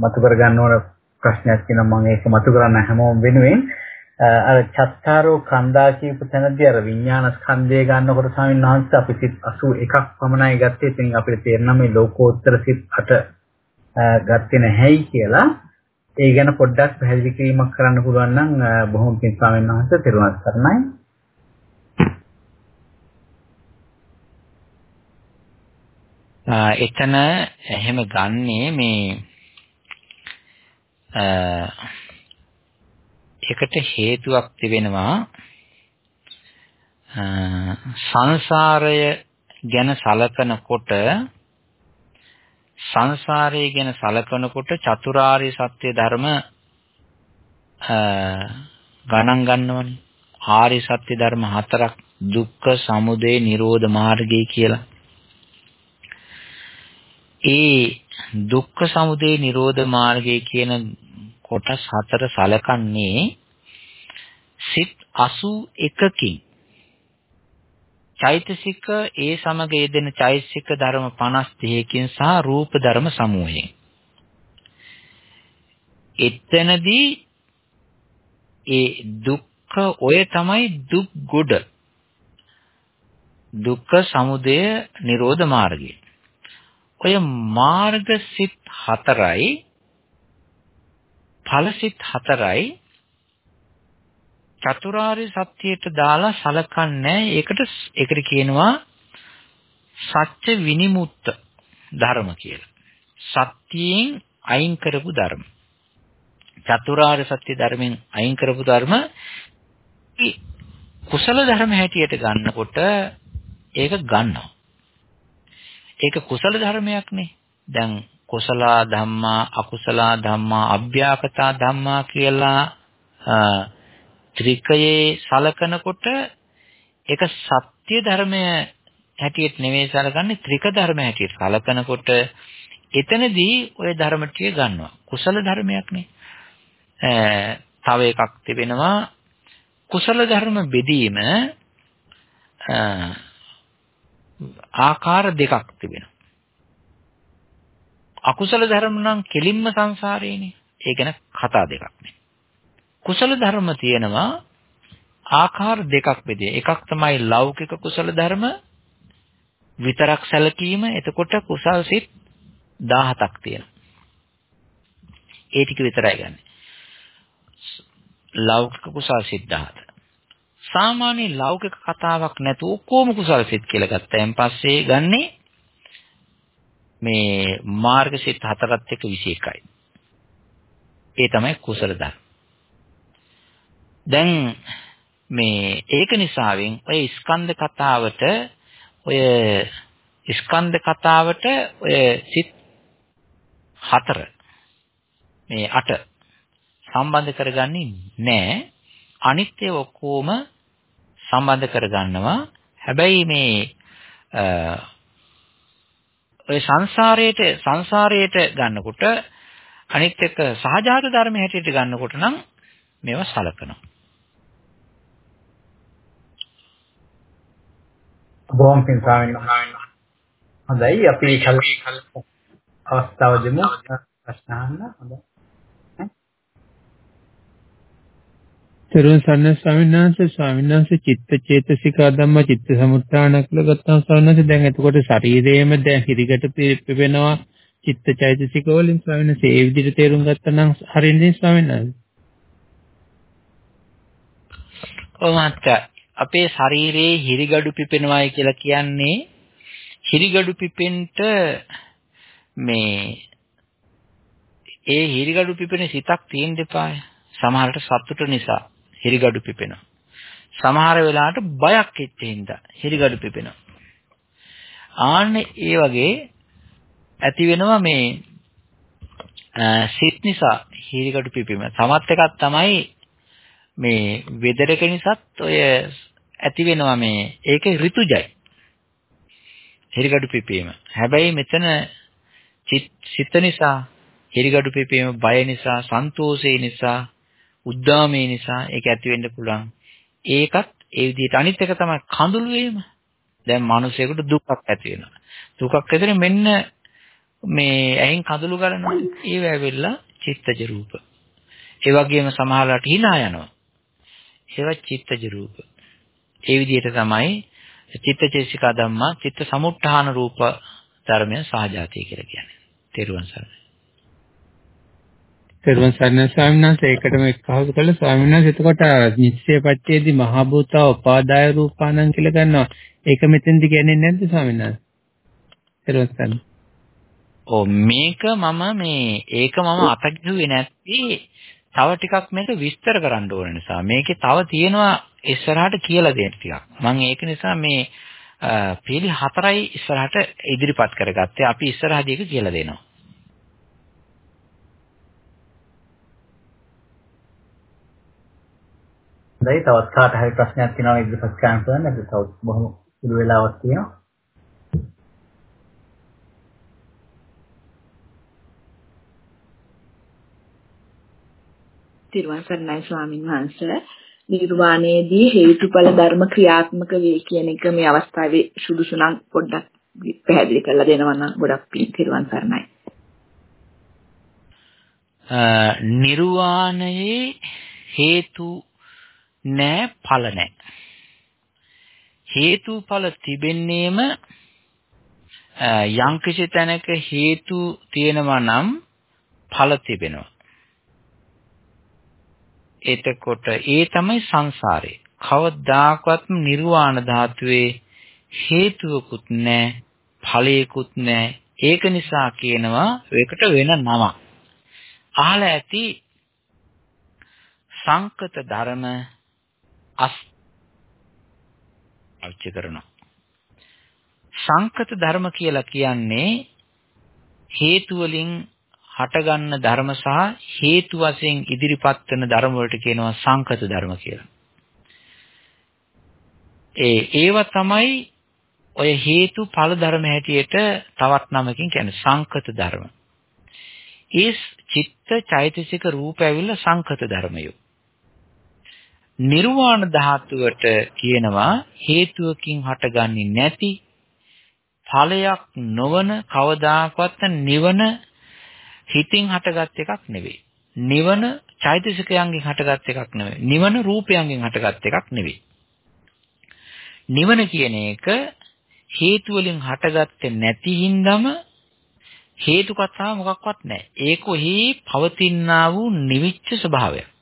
මතු කර ගන්න ඕන ප්‍රශ්නයක් තියෙනවා මම ඒක මතු කරන්න හැමෝම වෙනුවෙන්. අර චත්තාරෝ කන්දා කියපු තැනදී අර විඥාන ස්කන්ධය ගන්නකොට ස්වාමීන් වහන්සේ අපි සිත් 81ක් පමණයි ගත්තේ. ඉතින් අපිට තේරෙනවා මේ ලෝකෝත්තර සිත් 8 ගත්තේ නැහැයි කියලා. ඒ ගැන පොඩ්ඩක් පැහැදිලි කිරීමක් කරන්න පුළුවන් නම් බොහොම පිං ස්වාමීන් වහන්සේ තෙරුවන් සරණයි. එතන එහෙම ගන්නේ මේ ඒකට හේතුවක් තිබෙනවා සංසාරය ගැන සලකනකොට සංසාරය ගැන සලකනකොට චතුරාර්ය සත්‍ය ධර්ම ගණන් ගන්නවනේ. ආර්ය සත්‍ය ධර්ම හතරක් දුක්ඛ සමුදය නිරෝධ මාර්ගය කියලා. ඒ දුක්ඛ සමුදය නිරෝධ මාර්ගය කියන කොටස් හතර සලකන්නේ සිත් 81කින් චෛතසික ඒ සමග යෙදෙන චෛතසික ධර්ම 52කින් සහ රූප ධර්ම සමූහයෙන්. එතනදී ඒ දුක්ඛ ඔය තමයි දුක් ගොඩ. දුක්ඛ සමුදය නිරෝධ මාර්ගය. ඔය මාර්ග සිත් හතරයි ඵලසිත හතරයි චතුරාර්ය සත්‍යයට දාලා සලකන්නේ ඒකට ඒකට කියනවා සත්‍ය විනිමුත්ත ධර්ම කියලා. සත්‍යයෙන් අයින් කරපු ධර්ම. චතුරාර්ය සත්‍ය ධර්මෙන් අයින් කරපු ධර්ම කුසල ධර්ම හැටියට ගන්නකොට ඒක ගන්නවා. ඒක කුසල ධර්මයක්නේ. දැන් කුසල ධම්මා අකුසල ධම්මා අභ්‍යාපතා ධම්මා කියලා ත්‍රිකයේ සලකනකොට ඒක සත්‍ය ධර්මය හැටියට නෙවෙයි සලකන්නේ ත්‍රික ධර්ම හැටියට සලකනකොට එතනදී ওই ධර්ම ටික ගන්නවා. කුසල ධර්මයක්නේ. තව එකක් තිබෙනවා කුසල ධර්ම බෙදීම ආකාර දෙකක් තිබෙනවා. අකුසල ධර්ම නම් කෙලින්ම සංසාරේනේ. ඒ ගැන කතා දෙකක් නේ. කුසල ධර්ම තියෙනවා ආකාර දෙකක් බෙදේ. එකක් තමයි ලෞකික කුසල ධර්ම විතරක් සැලකීම. එතකොට කුසල් සිත් 17ක් තියෙනවා. ඒ ටික විතරයි ගන්න. ලෞකික කුසල් සිත් 17. සාමාන්‍ය ලෞකික කතාවක් නැතුව ඔක්කොම කුසල් සිත් කියලා ගත්තයන් පස්සේ ගන්නේ මේ මාර්ගසිත හතරත් එක්ක 21යි. ඒ තමයි කුසල ධර්ම. දැන් මේ ඒක නිසාවෙන් ඔය ස්කන්ධ කතාවට ඔය ස්කන්ධ කතාවට ඔය සිත් හතර මේ අට සම්බන්ධ කරගන්නේ නැහැ. අනිත් ඒවා ඔක්කොම සම්බන්ධ කරගන්නවා. හැබැයි මේ ඔය සංසාරයේට සංසාරයේට ගන්නකොට අනිත් එක සහජාත ධර්ම හැටියට ගන්නකොට නම් මේවා සලකනවා. බොහොම පින් ස්වාමීන් වහන්සේ. හොඳයි අපි කල් අවස්ථාව දෙමු ප්‍රශ්න අහන්න. හොඳයි. තෙරුවන් සරණ ස්වාමීන් වහන්සේ ස්වාමීන් වහන්සේ චිත්ත චේතසික ධම්ම චිත්ත සමුත්ථාන කියලා ගත්තාම ස්වාමීන් වහන්සේ දැන් එතකොට ශරීරයේම දැන් හිරිකට පිපෙනවා චිත්ත චෛතසික වලින් ස්වාමීන් වහන්සේ ඒ විදිහට තේරුම් ගත්තා නම් හරියන්නේ ස්වාමීන් වහන්සේ. කොහොමද අපේ ශරීරයේ හිරිගඩු පිපෙනවායි කියලා කියන්නේ හිරිගඩු පිපෙන්න මේ ඒ හිරිගඩු පිපෙන සිතක් තියෙන්න එපාය. සමහරට සතුට නිසා හිරිගඩු පිපෙනවා. සමහර වෙලාවට බයක් එච්චින්ද හිරිගඩු පිපෙනවා. ආන්න ඒ වගේ ඇති වෙනවා මේ සිත් නිසා හිරිගඩු පිපීම. සමත් එකක් තමයි මේ වෙදරක නිසාත් ඔය ඇති වෙනවා මේ ඒකේ ඍතුජයි. හිරිගඩු පිපීම. හැබැයි මෙතන සිත නිසා හිරිගඩු පිපීම බය නිසා, සන්තෝෂය නිසා උද්දාමයේ නිසා ඒක ඇති වෙන්න පුළුවන්. ඒකත් ඒ විදිහට අනිත් එක තමයි කඳුළු වීම. දැන් මිනිසෙකුට දුකක් ඇති වෙනවා. දුකක් ඇතිවෙන මෙන්න මේ ඇහෙන් කඳුළු ගලනවා. ඒව ඇවිල්ලා චිත්තජ රූප. ඒ වගේම සමහරලාට hina යනවා. ඒවා චිත්තජ රූප. ඒ විදිහට තමයි චිත්තචේසිකා ධම්මා චිත්ත සමුත්ථාන රූප ධර්මය සහජාතිය කියලා කියන්නේ. තේරුවන් සරණයි. තෙරුවන් සරණ ස්වාමීන් වහන්සේ ඒකටම එක්කහසු කළ ස්වාමීන් වහන්සේ එතකොට නිශ්චය පච්චේදී මහ භූත උපාදාය රූපානං කියලා ගන්නවා. ඒක මෙතෙන්දි කියන්නේ නැද්ද ස්වාමීන් වහන්සේ? තෙරුවන් සරණ. ඔව් මේක මම මේ ඒක මම අතගිහුවේ නැත්තේ තව ටිකක් මේක විස්තර කරන්න ඕන නිසා. මේකේ තව තියෙනවා ඉස්සරහට කියලා දෙන්න ටිකක්. මම ඒක නිසා මේ පීලි හතරයි ඉස්සරහට ඉදිරිපත් කරගත්තේ. අපි ඉස්සරහදී ඒක කියලා දෙනවා. හොඳයි තවත් කාට හරි ප්‍රශ්නයක් තියෙනවා ඉදිරිපත් කරන්න පුළුවන් නේද? තවත් බොහොම සුළු වෙලාවක් තියෙනවා. තිරුවන් සරණයි ස්වාමින් වහන්සේ නිර්වාණයේදී හේතුඵල ධර්ම ක්‍රියාත්මක වේ කියන එක මේ අවස්ථාවේ සුදුසු නම් පොඩ්ඩක් පැහැදිලි කරලා දෙනවා නම් ගොඩක් පිං තිරුවන් සරණයි. නිර්වාණයේ හේතු නෑ ඵල නෑ. හේතුඵල තිබෙන්නේම යම්කිසි තැනක හේතු තියෙනවා නම් ඵල තිබෙනවා. එතකොට ඒ තමයි සංසාරේ. කවදාකවත් නිර්වාණ ධාතුවේ හේතුවකුත් නැහැ, ඵලයකුත් නැහැ. ඒක නිසා කියනවා ඒකට වෙන නමක්. අහලා ඇති සංකත ධර්ම අස් අවශ්‍ය කරනවා. සංකත ධර්ම කියලා කියන්නේ හේතු වලින් හටගන්න ධර්ම සහ හේතු වශයෙන් ඉදිරිපත් වෙන ධර්ම වලට කියනවා සංකත ධර්ම කියලා. ඒ ඒව තමයි ඔය හේතු ඵල ධර්ම හැටියට තවත් නමකින් කියන්නේ සංකත ධර්ම. ඒ චිත්ත චෛතසික රූප ඇවිල්ලා සංකත ධර්මය. නිර්වාණ ධාතුවට කියනවා හේතුවකින් හටගන්නේ නැති ඵලයක් නොවන කවදාකවත් නිවන හිතින් හටගත් එකක් නෙවෙයි. නිවන චෛතසිකයන්ගෙන් හටගත් එකක් නෙවෙයි. නිවන රූපයන්ගෙන් හටගත් එකක් නෙවෙයි. නිවන කියන එක හේතු වලින් හටගත්තේ නැති හින්දම හේතු කතාව මොකක්වත් නැහැ. ඒක ඔහි පවතිනා වූ නිවිච්ච ස්වභාවය.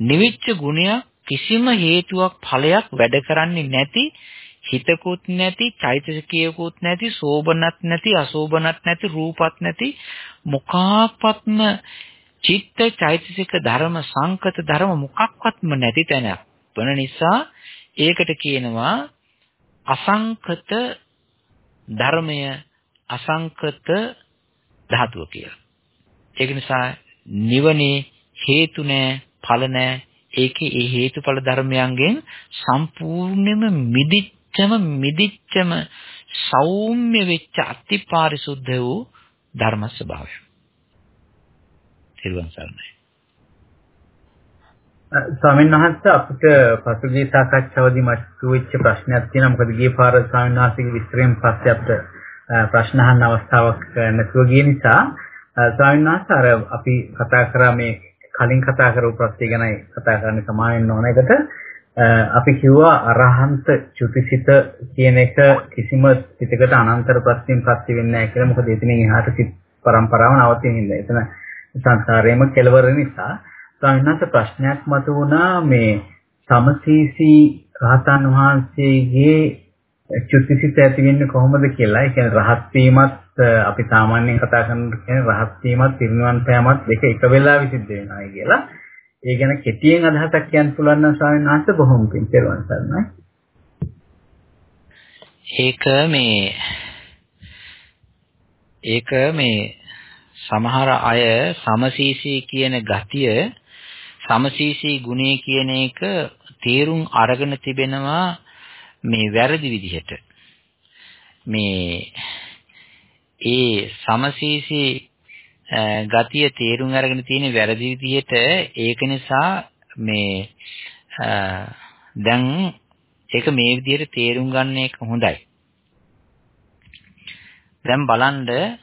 නිවිච්ච ගුණය කිසිම හේතුවක් ඵලයක් වැඩ කරන්නේ නැති හිතකුත් නැති චෛතසිකයකුත් නැති සෝබනත් නැති අසෝබනත් නැති රූපත් නැති මොකක්වත්ම චිත්ත චෛතසික ධර්ම සංකත ධර්ම මොකක්වත්ම නැති තැනක් වන නිසා ඒකට කියනවා අසංකත ධර්මය අසංකත ධාතුව කියලා. ඒක නිසා නිවනේ හේතු නැහැ ඵල නැහැ ඒකේ ඒ හේතුඵල ධර්මයන්ගෙන් සම්පූර්ණයෙන්ම මිදිච්චම මිදිච්චම සෞම්‍ය වෙච්ච අතිපාරිසුද්ධ වූ ධර්ම ස්වභාවය. තිරුවන් සරණයි. ස්වාමීන් වහන්සේ අපිට පසුගිය සාකච්ඡාවේදී මතු වෙච්ච ප්‍රශ්නයක් තියෙනවා. මොකද ගිය පාර ස්වාමීන් වහන්සේගේ විස්තරයෙන් පස්සේ අපිට ප්‍රශ්න අහන්න අවස්ථාවක් නැතුව ගිය නිසා ස්වාමීන් වහන්සේ අර අපි කතා කරා මේ කලින් කතා කරපු ප්‍රශ්නේ ගැනයි කතා කරන්න සමාවෙන්න ඕන එකට අපි කිව්වා අරහන්ත චුතිසිත කියන එක කිසිම සිතකට අනන්තර ප්‍රශ්නින් පස්සේ වෙන්නේ නැහැ කියලා. මොකද එතනින් එහාට සිත් පරම්පරාව නවතින හින්දා. එතන සංසාරයේම කෙලවර නිසා ස්වාමීන් ප්‍රශ්නයක් මතුවුණා මේ සමසීසි රහතන් වහන්සේගේ චුතිසිත ඇති වෙන්නේ කොහොමද කියලා. ඒ කියන්නේ රහත් වීමත් අපි සාමාන්‍යයෙන් කතා කරන කියන්නේ රහත් වීමත් පිරිනිවන් පෑමත් දෙක එක වෙලාවෙ සිද්ධ වෙනවායි කියලා. ඒ ගැන කෙටියෙන් අදහසක් කියන්න පුළුවන් නම් ස්වාමීන් වහන්සේ බොහොම පිං පෙරවන් සරණයි. ඒක මේ ඒක මේ සමහර අය සමසීසී කියන ගතිය සමසීසී ගුණය කියන එක තේරුම් අරගෙන තිබෙනවා මේ වැරදි විදිහට මේ ඒ සමසීසී ගතිය තේරුම් අරගෙන තියෙන වැරදි විදිහට ඒක නිසා මේ දැන් ඒක මේ විදිහට තේරුම් ගන්න එක හොඳයි. දැන් බලන්න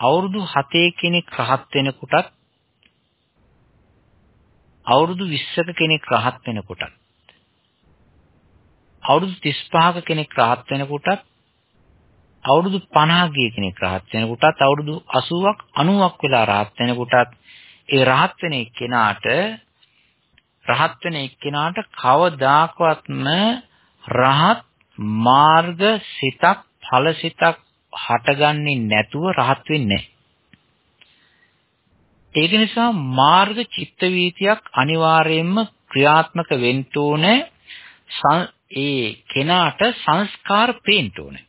අවුරුදු 7 කෙනෙක් රහත් වෙනකොටත් අවුරුදු 20ක කෙනෙක් රහත් වෙනකොටත් අවුරුදු 35ක කෙනෙක් රහත් වෙනකොටත් අවුරුදු 50 ගිය කෙනෙක් රහත් වෙනකොටත් අවුරුදු 80ක් 90ක් වෙලා රහත් වෙනකොටත් ඒ රහත් වෙන එක්කෙනාට රහත් වෙන එක්කෙනාට කවදාකවත්ම රහත් මාර්ග සිතක් ඵල සිතක් හටගන්නේ නැතුව රහත් වෙන්නේ නැහැ. ඒක නිසා මාර්ග චිත්ත වීතියක් අනිවාර්යයෙන්ම ක්‍රියාත්මක වෙන්න ඕනේ. ඒ කෙනාට සංස්කාර පේන්න ඕනේ.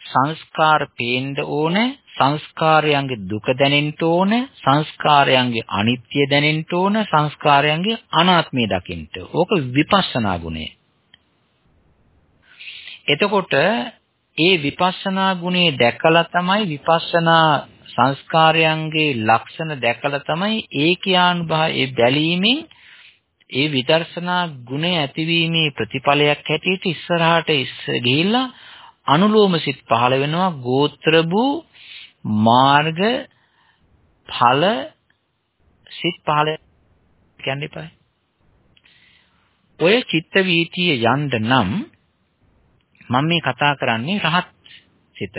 සංස්කාර පේන්න ඕනේ. සංස්කාරයන්ගේ දුක දැනෙන්න ඕනේ. සංස්කාරයන්ගේ අනිත්‍ය දැනෙන්න ඕනේ. සංස්කාරයන්ගේ අනාත්මය දකින්න. ඕක විපස්සනා ගුණය. එතකොට ඒ විපස්සනා ගුණේ දැකලා තමයි විපස්සනා සංස්කාරයන්ගේ ලක්ෂණ දැකලා තමයි ඒකියානුභව ඒ බැලීමෙන් ඒ විදර්ශනා ගුණය ඇතිවීමේ ප්‍රතිඵලයක් හැටියට ඉස්සරහට ගිහිල්ලා අනුලෝම සිත් පහළ වෙනවා ගෝත්‍ර වූ මාර්ග ඵල සිත් පහළ කියන්න එපා. ඔය චිත්ත වීතිය යන්න නම් මම මේ කතා කරන්නේ රහත් සිත.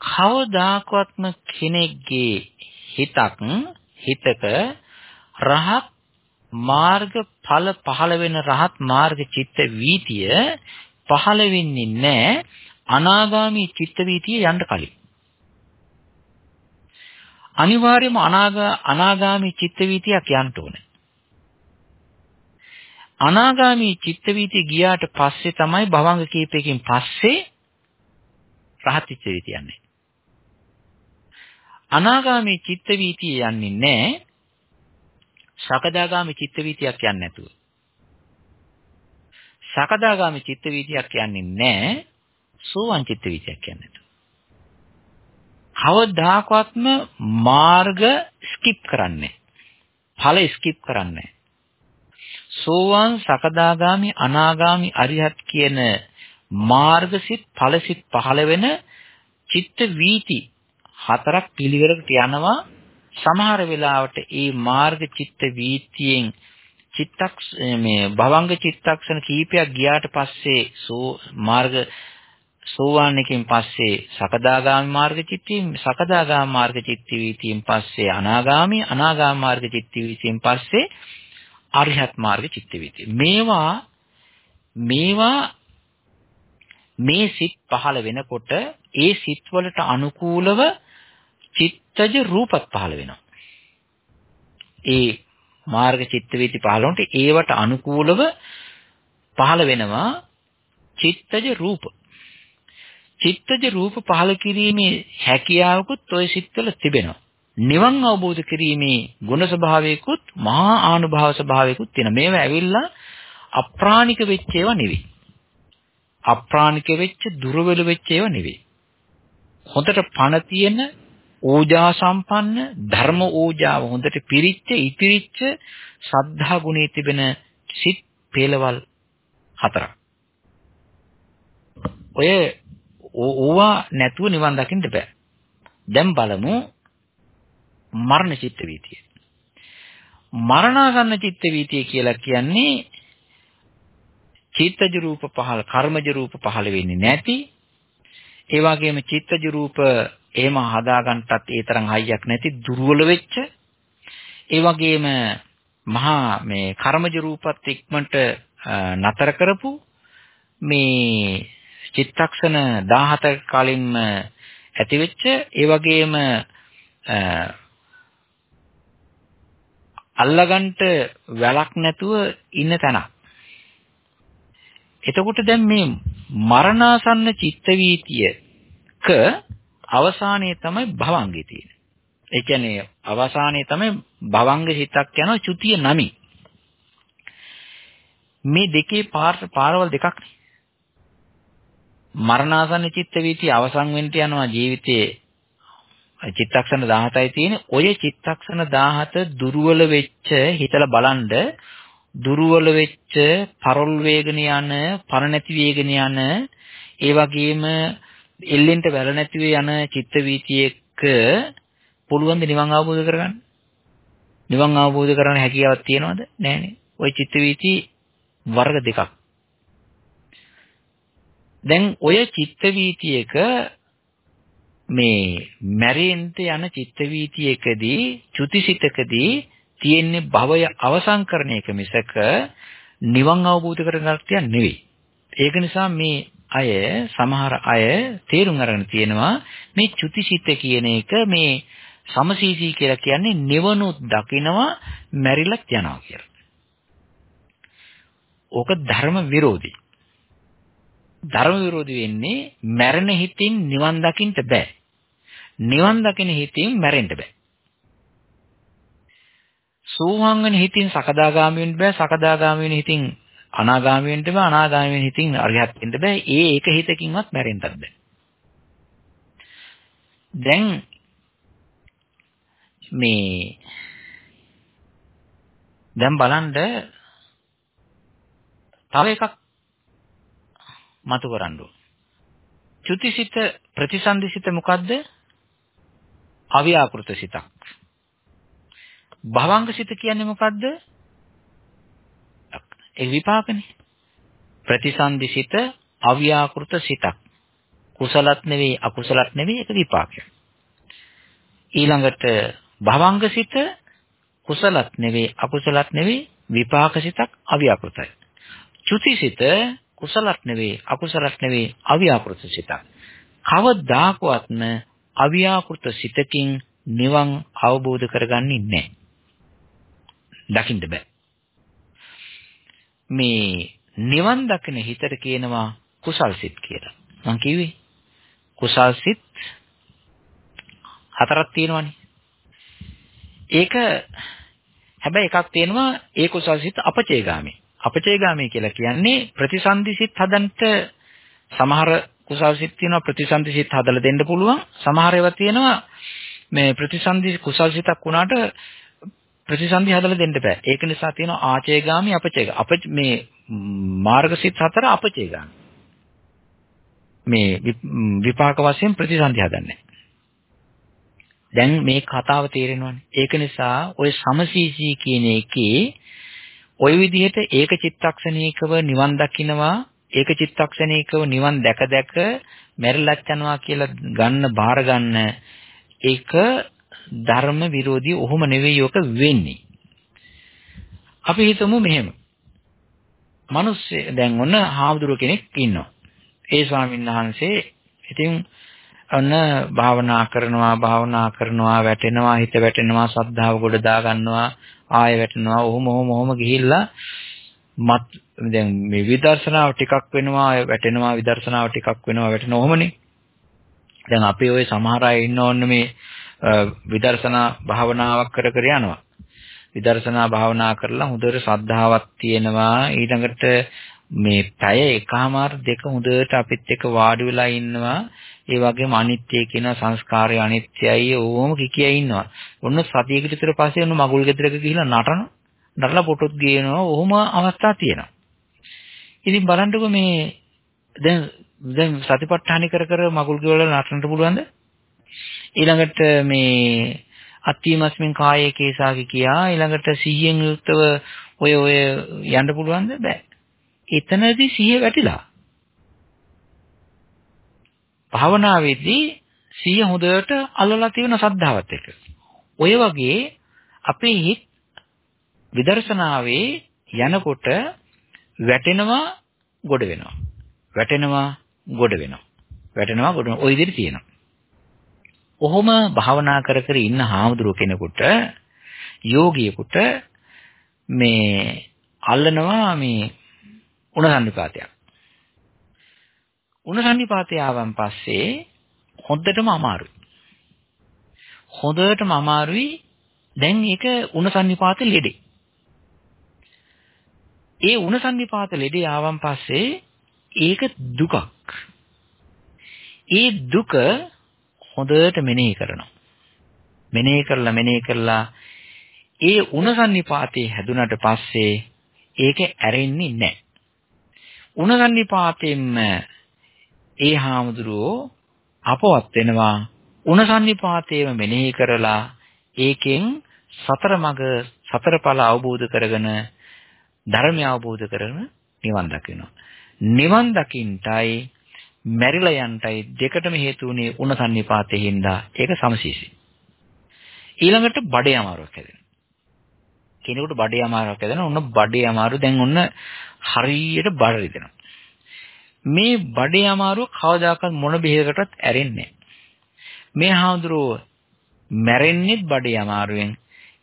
කවදාකවත්ම කෙනෙක්ගේ හිතක් හිතක රහත් මාර්ග ඵල පහළ වෙන රහත් මාර්ග චිත්ත වීතිය පහළ වෙන්නේ නැහැ අනාගාමී චිත්ත වීතිය යන්න කලින්. අනිවාර්යයෙන්ම අනාගාමී චිත්ත වීතියක් යන්න ඕනේ. අනාගාමී චිත්ත වීතිය ගියාට පස්සේ තමයි භවංග කීපයකින් පස්සේ රහත් චිත්ත වීතිය යන්නේ. අනාගාමී චිත්ත වීතිය යන්නේ නැහැ. සකදාගාමි චිත්ත වීතියක් යන්නේ නැතුව. සකදාගාමි චිත්ත වීතියක් යන්නේ නැහැ. සෝවන් චිත්ත වීතියක් යන්නේ නැතුව. කවදාකවත්ම මාර්ග ස්කිප් කරන්නේ ඵල ස්කිප් කරන්නේ සෝවාන් සකදාගාමි අනාගාමි අරිහත් කියන මාර්ගසිත ඵලසිත පහළ වෙන චිත්ත වීති හතරක් පිළිවෙලකට යනවා. සමහර වෙලාවට ඒ මාර්ග චිත්ත වීතියෙන් චිත්තක් මේ භවංග චිත්තක්ෂණ කීපයක් ගියාට පස්සේ සෝ මාර්ග සෝවාන් එකෙන් පස්සේ සකදාගාමි මාර්ග චිත්තයෙන් සකදාගාමි මාර්ග චිත්ත වීතියෙන් පස්සේ අනාගාමි අනාගාමි මාර්ග චිත්ත වීතියෙන් පස්සේ අරිහත් මාර්ග චිත්ත වීතිය මේවා මේවා මේ සිත් පහළ වෙනකොට ඒ සිත් වලට අනුකූලව චිත්තජ රූපත් පහළ වෙනවා. ඒ මාර්ග චිත්ත වීති පහළ වුණට ඒවට අනුකූලව පහළ වෙනවා චිත්තජ රූප. චිත්තජ රූප පහළ කිරීමේ හැකියාවකුත් ওই සිත්වල තිබෙනවා. නිවන් අවබෝධ කිරීමේ ගුණ ස්වභාවයකුත් මහා ආනුභාව ස්වභාවයකුත් තියෙනවා. මේවා ඇවිල්ලා අප්‍රාණික වෙච්ච ඒවා නෙවෙයි. අප්‍රාණික වෙච්ච දුර්වල වෙච්ච ඒවා නෙවෙයි. හොඳට පණ තියෙන ඕජා සම්පන්න ධර්ම ඕජාව හොඳට පිරිච්ච ඉතිරිච්ච සද්ධා ගුණේ තිබෙන සිත් පෙළවල් හතරක්. ඔය ඕවා නැතුව නිවන් දකින්න බෑ. දැන් බලමු මරණ චිත්ත වීතිය. මරණාසන්න චිත්ත වීතිය කියලා කියන්නේ චිත්තජ රූප පහළ කර්මජ රූප පහළ වෙන්නේ නැති. ඒ වගේම චිත්තජ රූප එහෙම හදාගන්නටත් ඒ තරම් හයියක් නැති දුර්වල වෙච්ච. ඒ වගේම මහා මේ කර්මජ රූපත් ඉක්මනට නතර කරපු මේ චිත්තක්ෂණ 17ක කලින්ම ඇතිවෙච්ච. ඒ වගේම අල්ලගන්ට වැලක් නැතුව ඉන්න තැනක්. එතකොට දැන් මේ මරණාසන්න චිත්ත වීතියක අවසානයේ තමයි භවංගේ තියෙන්නේ. ඒ කියන්නේ අවසානයේ තමයි භවංග හිතක් යන චුතිය නමි. මේ දෙකේ පාර පාරවල් දෙකක් නේ. මරණාසන්න චිත්ත වීතිය අවසන් වෙන්න යනවා ජීවිතයේ චිත්තක්ෂණ 17යි තියෙන්නේ. ඔය චිත්තක්ෂණ 17 දුර්වල වෙච්ච හිතලා බලන්ඩ දුර්වල වෙච්ච පරල් වේගන යන, පර නැති වේගන යන, ඒ වගේම එල්ලෙන්ට වැල නැතිව යන චිත්ත වීතියක පුළුවන් ද නිවන් අවබෝධ කරගන්න? නිවන් අවබෝධ කරගන්න හැකියාවක් තියනවද? නැහැනේ. ওই චිත්ත වීති වර්ග දෙකක්. දැන් ඔය චිත්ත වීතියක මේ මැරෙන්න යන චිත්ත වීතියකදී චුතිසිතකදී තියෙන්නේ භවය අවසන් කරන එක මිසක නිවන් අවබෝධ කරගන්න නෙවෙයි. ඒක නිසා මේ අය සමහර අය තේරුම් අරගෙන තියෙනවා මේ චුතිසිත කියන එක මේ සමසීසී කියලා කියන්නේ නිවනුත් දකිනවා මැරිලත් යනවා කියලා. ඕක ධර්ම විරෝධී. ධර්ම විරෝධී වෙන්නේ මැරෙන හිතින් නිවන් දකින්න බෑ. නිවන් දකින හිතින් මැරෙන්න බෑ. සෝවාන් වෙන හිතින් සකදාගාමී වෙන්න බෑ. සකදාගාමී වෙන හිතින් අනාගාමී වෙන්න බෑ. අනාගාමී වෙන හිතින් අරිහත් වෙන්න බෑ. ඒ එක හිතකින්වත් මැරෙන්නත් බෑ. දැන් මේ දැන් බලන්න තව එකක් මතු කරන්න ඕන. චුතිසිත ප්‍රතිසන්දිසිත මොකද්ද? අව්‍යාකෘත සිතක්. භවංග සිත කියන්නේ මොකද්ද? ඒ විපාකනේ. ප්‍රතිසන්දිසිත අව්‍යාකෘත සිතක්. කුසලත් නෙවෙයි අකුසලත් නෙවෙයි ඒක විපාකයක්. ඊළඟට භවංග සිත කුසලත් නෙවෙයි අකුසලත් නෙවෙයි විපාක සිතක් අව්‍යාකෘතයි. චුතිසිත කුසලක් නෙවෙයි අකුසලක් නෙවෙයි අව්‍යාකෘත සිතක්. කවදාකවත්ම අව්‍යාකෘත සිතකින් නිවන් අවබෝධ කරගන්නේ නැහැ. දකින්න බෑ. මේ නිවන් දකින හිතට කියනවා කුසල් සිත් කියලා. මං කිව්වේ කුසල් සිත් හතරක් තියෙනවනේ. ඒක හැබැයි එකක් තියෙනවා ඒ කුසල්සිත අපචේගාමී. අපචේගාමී කියලා කියන්නේ ප්‍රතිසන්දිසිත හදන්නට සමහර කුසල්සිත තියෙනවා ප්‍රතිසන්දිසිත හදලා දෙන්න පුළුවන්. සමහර ඒවා තියෙනවා මේ ප්‍රතිසන්දි කුසල්සිතක් වුණාට ප්‍රතිසන්දි හදලා දෙන්න බෑ. ඒක නිසා තියෙනවා ආචේගාමි අපචේග. අප මේ මාර්ගසිත හතර අපචේගාමි. මේ විපාක වශයෙන් ප්‍රතිසන්දි හදන්නේ. දැන් මේ කතාව තේරෙනවනේ. ඒක නිසා ওই සමසීසී කියන එකේ ওই විදිහට ඒක චිත්තක්ෂණීකව නිවන් දකින්නවා ඒක චිත්තක්ෂණීකව නිවන් දැක දැක මැරිලත් යනවා කියලා ගන්න බාර ගන්න ඒක ධර්ම විරෝධී ඔහොම නෙවෙයි ඔක වෙන්නේ. අපි හිතමු මෙහෙම. මිනිස්සු දැන් ඔන්න හාමුදුරුව කෙනෙක් ඉන්නවා. ඒ ස්වාමීන් වහන්සේ ඉතින් ඔන්න භාවනා කරනවා භාවනා කරනවා වැටෙනවා හිත වැටෙනවා සද්ධාව ගොඩ දා ගන්නවා ආය වැටෙනවා. ඔහොම ඔහොම ඔහොම ගිහිල්ලා මත් දැන් මේ විදර්ශනාව ටිකක් වෙනවා වැටෙනවා විදර්ශනාව ටිකක් වෙනවා වැටෙනවා ඔහොමනේ. දැන් අපි ওই සමහර අය ඉන්න ඕනේ මේ විදර්ශනා භාවනාවක් කර කර යනවා. විදර්ශනා භාවනා කරලා හොඳට ශ්‍රද්ධාවක් තියෙනවා. ඊළඟට මේ පැය එකමාර දෙක හොඳට අපිත් එක්ක වාඩි වෙලා ඉන්නවා. ඒ වගේම අනිත්‍ය කියන සංස්කාරය අනිත්‍යයි ඕවම කිකිය ඉන්නවා. ඔන්න සතියකට විතර පස්සේ ඔන්න මගුල් ගෙදරක ගිහිල්ලා නටන නටලා පොටොත් ගේනවා. ඔහොම අවස්ථා තියෙනවා. ඉතින් බලන්නකො මේ දැන් දැන් සතිපට්ඨාන කර කර මගුල් ගෙවල නටන්නට පුළුවන්ද? ඊළඟට මේ අත්තිමස්මින් කායේ කේසාකි කියා ඊළඟට සිහියෙන් යුක්තව ඔය ඔය යන්න පුළුවන්ද? බෑ. එතනදී සිහිය වැටිලා. භාවනාවේදී සිහිය හොඳට අල්ලලා තියෙන සද්ධාවත් එක්ක. ඔය වගේ අපේ හිත විදර්ශනාවේ යනකොට වැටෙනවා ගොඩ වෙනවා. වැටෙනවා ගොඩ වෙනවා. වැටෙනවා ගොඩ වෙනවා. ඔය විදිහට තියෙනවා. ඔහොම භාවනා කර කර ඉන්න හාමුදුරුව කෙනෙකුට යෝගියෙකුට මේ අල්ලනවා මේ උණසන්නිපාතයක්. උණසන්නිපාතය ආවන් පස්සේ හොඳටම අමාරුයි. හොඳටම අමාරුයි. දැන් ඒක උණසන්නිපාත ලෙඩේ. ඒ උණසන්නිපාත ලෙඩේ ආවන් පස්සේ ඒක දුකක්. ඒ දුක හොඳට මෙනෙහි කරනවා. මෙනෙහි කරලා මෙනෙහි කරලා ඒ උණසන්නිපාතේ හැදුනට පස්සේ ඒක ඇරෙන්නේ නැහැ. උණසන්නිපාතෙන්ම ඒ හාමුදුරුවෝ අපවත් වෙනවා උණසන්නිපාතේම මෙනෙහි කරලා ඒකෙන් සතර මඟ සතර ඵල අවබෝධ කරගෙන ධර්මය අවබෝධ කරගෙන නිවන් දකිනවා. නිවන් දකින්ටයි මැරිලා යන්ටයි දෙකටම හේතු වුණේ උණසන්නිපාතේ හින්දා ඒක සමසීසි. ඊළඟට බඩේ අමාරුවක් හැදෙනවා. කෙනෙකුට බඩේ අමාරුවක් හැදෙනවා. ඔන්න බඩේ අමාරු දැන් ඔන්න හරියට බඩ රිදෙනවා. මේ බඩේ අමාරුව කවදාකවත් මොන බෙහෙතකටත් ඇරෙන්නේ මේ හාමුදුරුව මැරෙන්නේ බඩේ අමාරුවෙන්.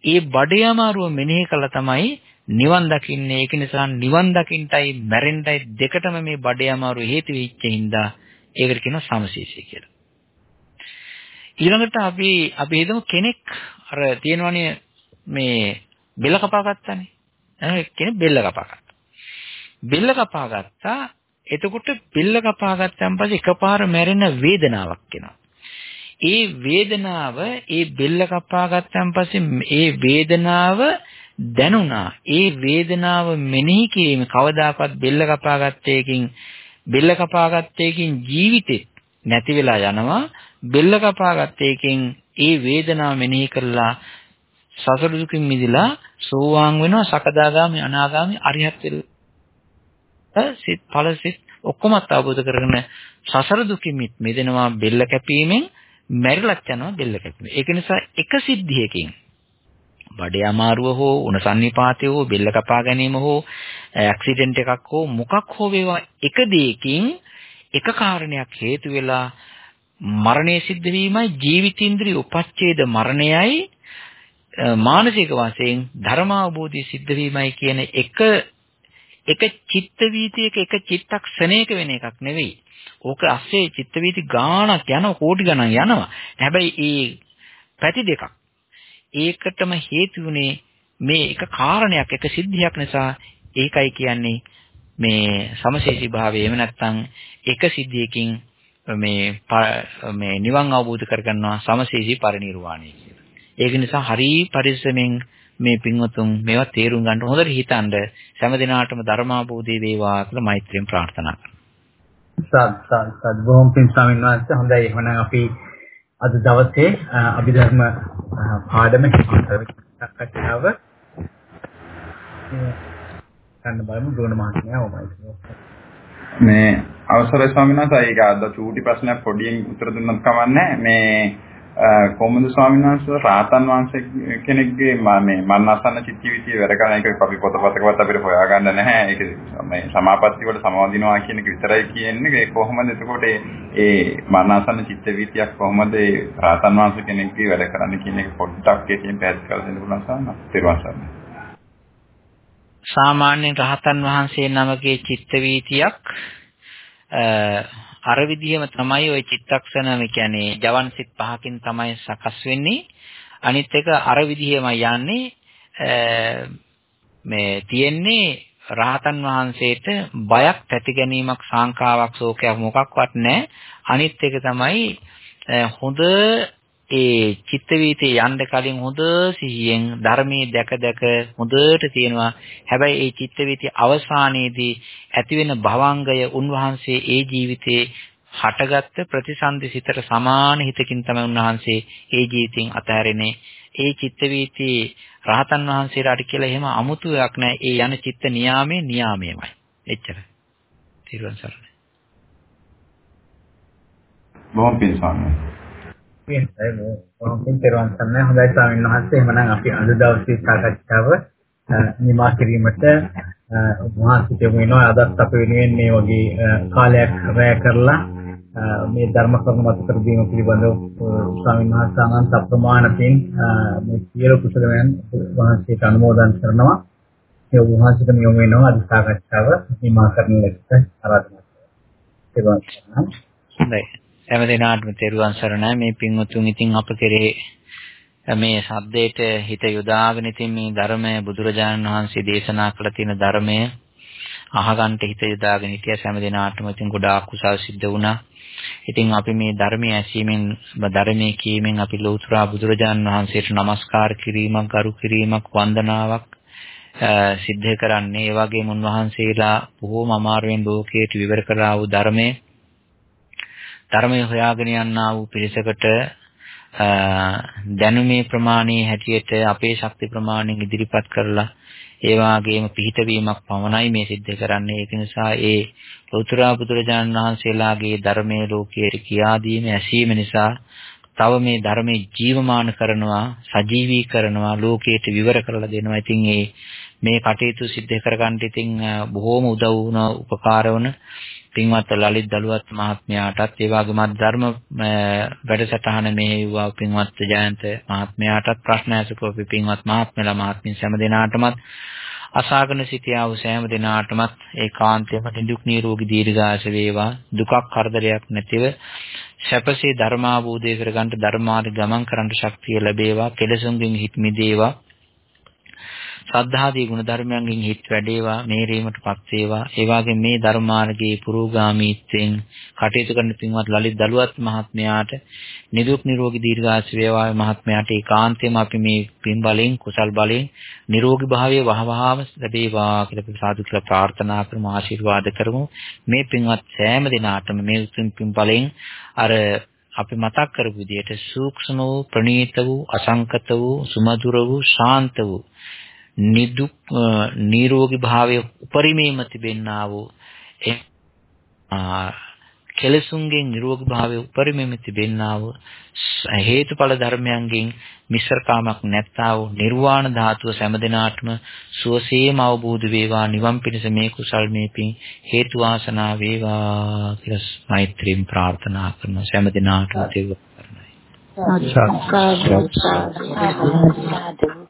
ඒ බඩේ අමාරුව මෙනෙහි කළා තමයි නිවන් දකින්නේ. ඒක නිසා නිවන් දකින්නයි මැරෙන්නයි දෙකටම මේ බඩේ අමාරුව හේතු වෙච්ච හින්දා ඒකට කියනවා සමසීසී කියලා. ඊළඟට අපි අපි හිතමු කෙනෙක් අර තියෙනවනේ මේ බෙල්ල කපා ගත්තානේ. නේද? කෙනෙක් බෙල්ල කපා ගත්තා. බෙල්ල කපා ගත්තා එතකොට පිල්ල කපා ගත්තන් පස්සේ එකපාර මැරෙන වේදනාවක් එනවා. ඒ වේදනාව ඒ බෙල්ල කපා ගත්තන් පස්සේ ඒ වේදනාව දැනුණා. ඒ වේදනාව මෙනෙහි කිරීම කවදාකවත් බෙල්ල කපා ගත්තේකින් බෙල්ල කපා ගත්තේකින් ජීවිතේ නැති වෙලා යනවා. බෙල්ල කපා ගත්තේකින් ඒ වේදනාව මෙනෙහි කරලා සසර දුකින් මිදලා සෝවාන් වෙනවා සකදාගාමි අනාගාමි අරිහත් වෙලා සිත් ඵල සිත් ඔක්කොමත් අවබෝධ කරගෙන සසර දුකින් මිදෙනවා බෙල්ල කැපීමෙන් මැරිලත් යනවා බෙල්ල කැපීමෙන්. ඒක නිසා එක සිද්ධියකින් බඩේ අමාරුව හෝ උණසන්නිපාතය හෝ බෙල්ල කපා ගැනීම හෝ ඇක්සිඩන්ට් එකක් හෝ මොකක් හෝ වේවා එක දෙයකින් එක කාරණයක් හේතු වෙලා මරණය සිද්ධ වීමයි ජීවිතේන්ද්‍රිය උපච්ඡේද මරණයයි මානසික වශයෙන් ධර්මාවබෝධය සිද්ධ වීමයි කියන එක එක චිත්ත වීතියක එක චිත්තක්ෂණයක වෙන එකක් නෙවෙයි. ඕක ASCII චිත්ත වීති ගාණක් යනවා කෝටි ගණන් යනවා. හැබැයි ඒ පැති දෙකක්. ඒකටම හේතු වුණේ මේ එක කාරණයක් එක සිද්ධියක් නිසා ඒකයි කියන්නේ මේ සමශේෂී භාවය එහෙම නැත්නම් එක සිද්ධියකින් මේ මේ නිවන් අවබෝධ කරගන්නවා සමශේෂී පරිණිරවාණය කියලා. ඒක නිසා හරි පරිස්සමෙන් මේ පින්වතුන් මේවා තේරුම් ගන්න හොඳට හිතනද හැම දිනාටම ධර්මාභෝධය වේවා කියලා මෛත්‍රියෙන් ප්‍රාර්ථනා කරනවා. සත් සත් සත් බොහොම පින් ස්වාමීන් වහන්සේ. හොඳයි. එහෙනම් අපි අද දවසේ අභිධර්ම පාඩම සාකච්ඡාව ගන්න බලමු. ගුණ මහත්මයා ඔබයි. මේ අවසරයි ස්වාමීන් වහන්සේ. ඒක අද චූටි ප්‍රශ්නයක් පොඩියෙන් උත්තර දුන්නත් කමන්නේ මේ කොහොමද ස්වාමීන් වහන්සේ රාතන් වහන්සේ කෙනෙක්ගේ මේ මරණසන්න චිත්තවිතිය වැඩ කරන එක අපි පොතපතකවත් අපිට හොයාගන්න නැහැ. ඒක මේ සමාපatti වල සමවදිනවා කියන එක විතරයි කියන්නේ. ඒ කොහොමද එතකොට ඒ මරණසන්න චිත්තවිතියක් කොහොමද රාතන් වහන්සේ කෙනෙක්ගේ වැඩ කරන්න කියන එක පොඩ්ඩක් ඒකෙන් පැහැදිලි කරලා දෙන්න පුළුවන් සාම. ඊට සාමාන්‍ය රහතන් වහන්සේ නමකේ චිත්තවීතියක් අර විදිහම තමයි ওই චිත්තක්ෂණ මේ කියන්නේ ජවන් සිත් පහකින් තමයි සකස් වෙන්නේ. අනිත් එක අර විදිහම යන්නේ මේ තියෙන්නේ රහතන් වහන්සේට බයක් ඇති ගැනීමක් සංකාවක් ශෝකයක් මොකක්වත් නැහැ. අනිත් එක තමයි හොඳ ඒ චිත්ත වීතිය යන්න කලින් හොඳ සිහියෙන් ධර්මයේ දැක දැක හොඳට තියෙනවා. හැබැයි ඒ චිත්ත වීතිය අවසානයේදී ඇති වෙන භවංගය උන්වහන්සේ ඒ ජීවිතේ හටගත්ත ප්‍රතිසන්දි සිතට සමාන හිතකින් තමයි උන්වහන්සේ ඒ ජීවිතෙන් අතහැරෙන්නේ. ඒ චිත්ත වීතියේ රහතන් වහන්සේලාට කියලා එහෙම අමුතුවක් නැහැ. ඒ යන චිත්ත නියාමයේ නියාමයමයි. එච්චරයි. තිරුවන් සරණයි. බොහොම පිං ස්වාමීනි. පින්සයි මොහොතින් පෙරවන් සම්මයි හොඳයි ස්වාමීන් වහන්සේ එහෙනම් අපි අද දවසේ සාකච්ඡාව නිමා කිරීමට වහන්සේ කියමු වෙනවා අදත් අප වෙනුවෙන් මේ වගේ කාලයක් වැය කරලා මේ ධර්ම කරුණු මත කර දීම පිළිබඳව ස්වාමීන් වහන්සේ අනන්ත අප්‍රමාණකින් මේ සියලු කුසලයන් වහන්සේට අනුමෝදන් කරනවා ඒ වහන්සේට නියම වෙනවා අද සාකච්ඡාව නිමා කරන ලෙස ආරාධනා කරනවා. හොඳයි. හැම දිනාටම තෙරුවන් සරණයි මේ පින්වතුන් ඉතින් අප කෙරේ මේ සද්දේට හිත යොදාගෙන ඉතින් මේ ධර්මය බුදුරජාණන් වහන්සේ දේශනා කළ තියෙන ධර්මය අහගන්න හිත යොදාගෙන හිටිය හැම දිනාටම ඉතින් ගොඩාක් කුසල් සිද්ධ වුණා. ඉතින් අපි මේ ධර්මයේ ඇසීමෙන් ධර්මයේ කීමෙන් අපි ලෞතර බුදුරජාණන් වහන්සේට নমස්කාර කිරීමක්, ගරු කිරීමක්, වන්දනාවක් සිද්ධ කරන්නේ. ඒ වගේම උන්වහන්සේලා බොහෝම අමාරුවෙන් ලෝකයට විවර කරා වූ ධර්මයේ ධර්මය හොයාගෙන යන්නා වූ පිරිසකට දැනුමේ ප්‍රමාණයේ හැටියට අපේ ශක්ති ප්‍රමාණයෙන් ඉදිරිපත් කරලා ඒ වාගේම පිහිටවීමක් පමණයි මේ සිද්ධ කරන්නේ. ඒක නිසා ඒ ලෝතර බුදුරජාණන් වහන්සේලාගේ ධර්මයේ ලෝකයට කියා දීම ඇසීම නිසා තව මේ ධර්මයේ ජීවමාන කරනවා සජීවී කරනවා ලෝකයට විවර කරලා දෙනවා. ඉතින් ඒ මේ කටයුතු සිද්ධ කරගන්න ඉතින් බොහෝම උදව් වුණ උපකාර වුණ පින්වත් ලලිත් දලුවත් මහත්මයාටත් ඒ වගේම ධර්ම වැඩසටහන මෙහෙයුවා පින්වත් ජයන්ත මහත්මයාටත් ප්‍රශ්න ඇසුපු පින්වත් මහත්මලා මහත්මින් සෑම දිනාටමත් අසාගෙන සිටියා වූ සෑම දිනාටමත් ඒකාන්තයෙන්ම නිදුක් නිරෝගී දීර්ඝාස වේවා. දුකක් කරදරයක් නැතිව සැපසේ ධර්මාභූදේ කරගන්න ධර්මාර්ග ගමන් කරන්න ශක්තිය ලැබේවා. කෙලසුන්ගෙන් හිත් මිදේවා. ශ්‍රද්ධාදී ගුණ ධර්මයන්ගෙන් හිත් වැඩේවා මේරීමටපත් වේවා. ඒ වගේම මේ ධර්මාර්ගයේ පුරෝගාමීත්වයෙන් කටයුතු කරන පින්වත් ලලිත් දලුවත් මහත්මයාට නිදුක් නිරෝගී දීර්ඝාස වේවා මහත්මයාට ඒකාන්තයෙන්ම අපි මේ පින් බලෙන් කුසල් බලෙන් නිරෝගී භාවයේ වහවහාම ලැබේවා කියලා අපි සාදු කියලා ප්‍රාර්ථනා කරමු ආශිර්වාද කරමු. මේ පින්වත් සෑම දිනාටම මේ උතුම් පින් බලෙන් අර අපි මතක් කරපු විදිහට සූක්ෂම වූ ප්‍රණීත වූ අසංකත වූ සුමధుර වූ ශාන්ත වූ නිදුක් නිරෝගී භාවයේ උපරිමේම තිබෙන්නා වූ කෙලසුන්ගෙන් නිරෝගී භාවයේ උපරිමේම තිබෙන්නා වූ හේතුඵල ධර්මයන්ගෙන් මිශ්‍රකාමක් නැත්තා වූ නිර්වාණ ධාතුව සෑම සුවසේම අවබෝධ වේවා. නිවන් පිණිස මේ කුසල් මේ පින් හේතු වාසනා වේවා කියලා මෛත්‍රියෙන් ප්‍රාර්ථනා කරන සෑම දිනාටම තෙරුවන් සරණයි.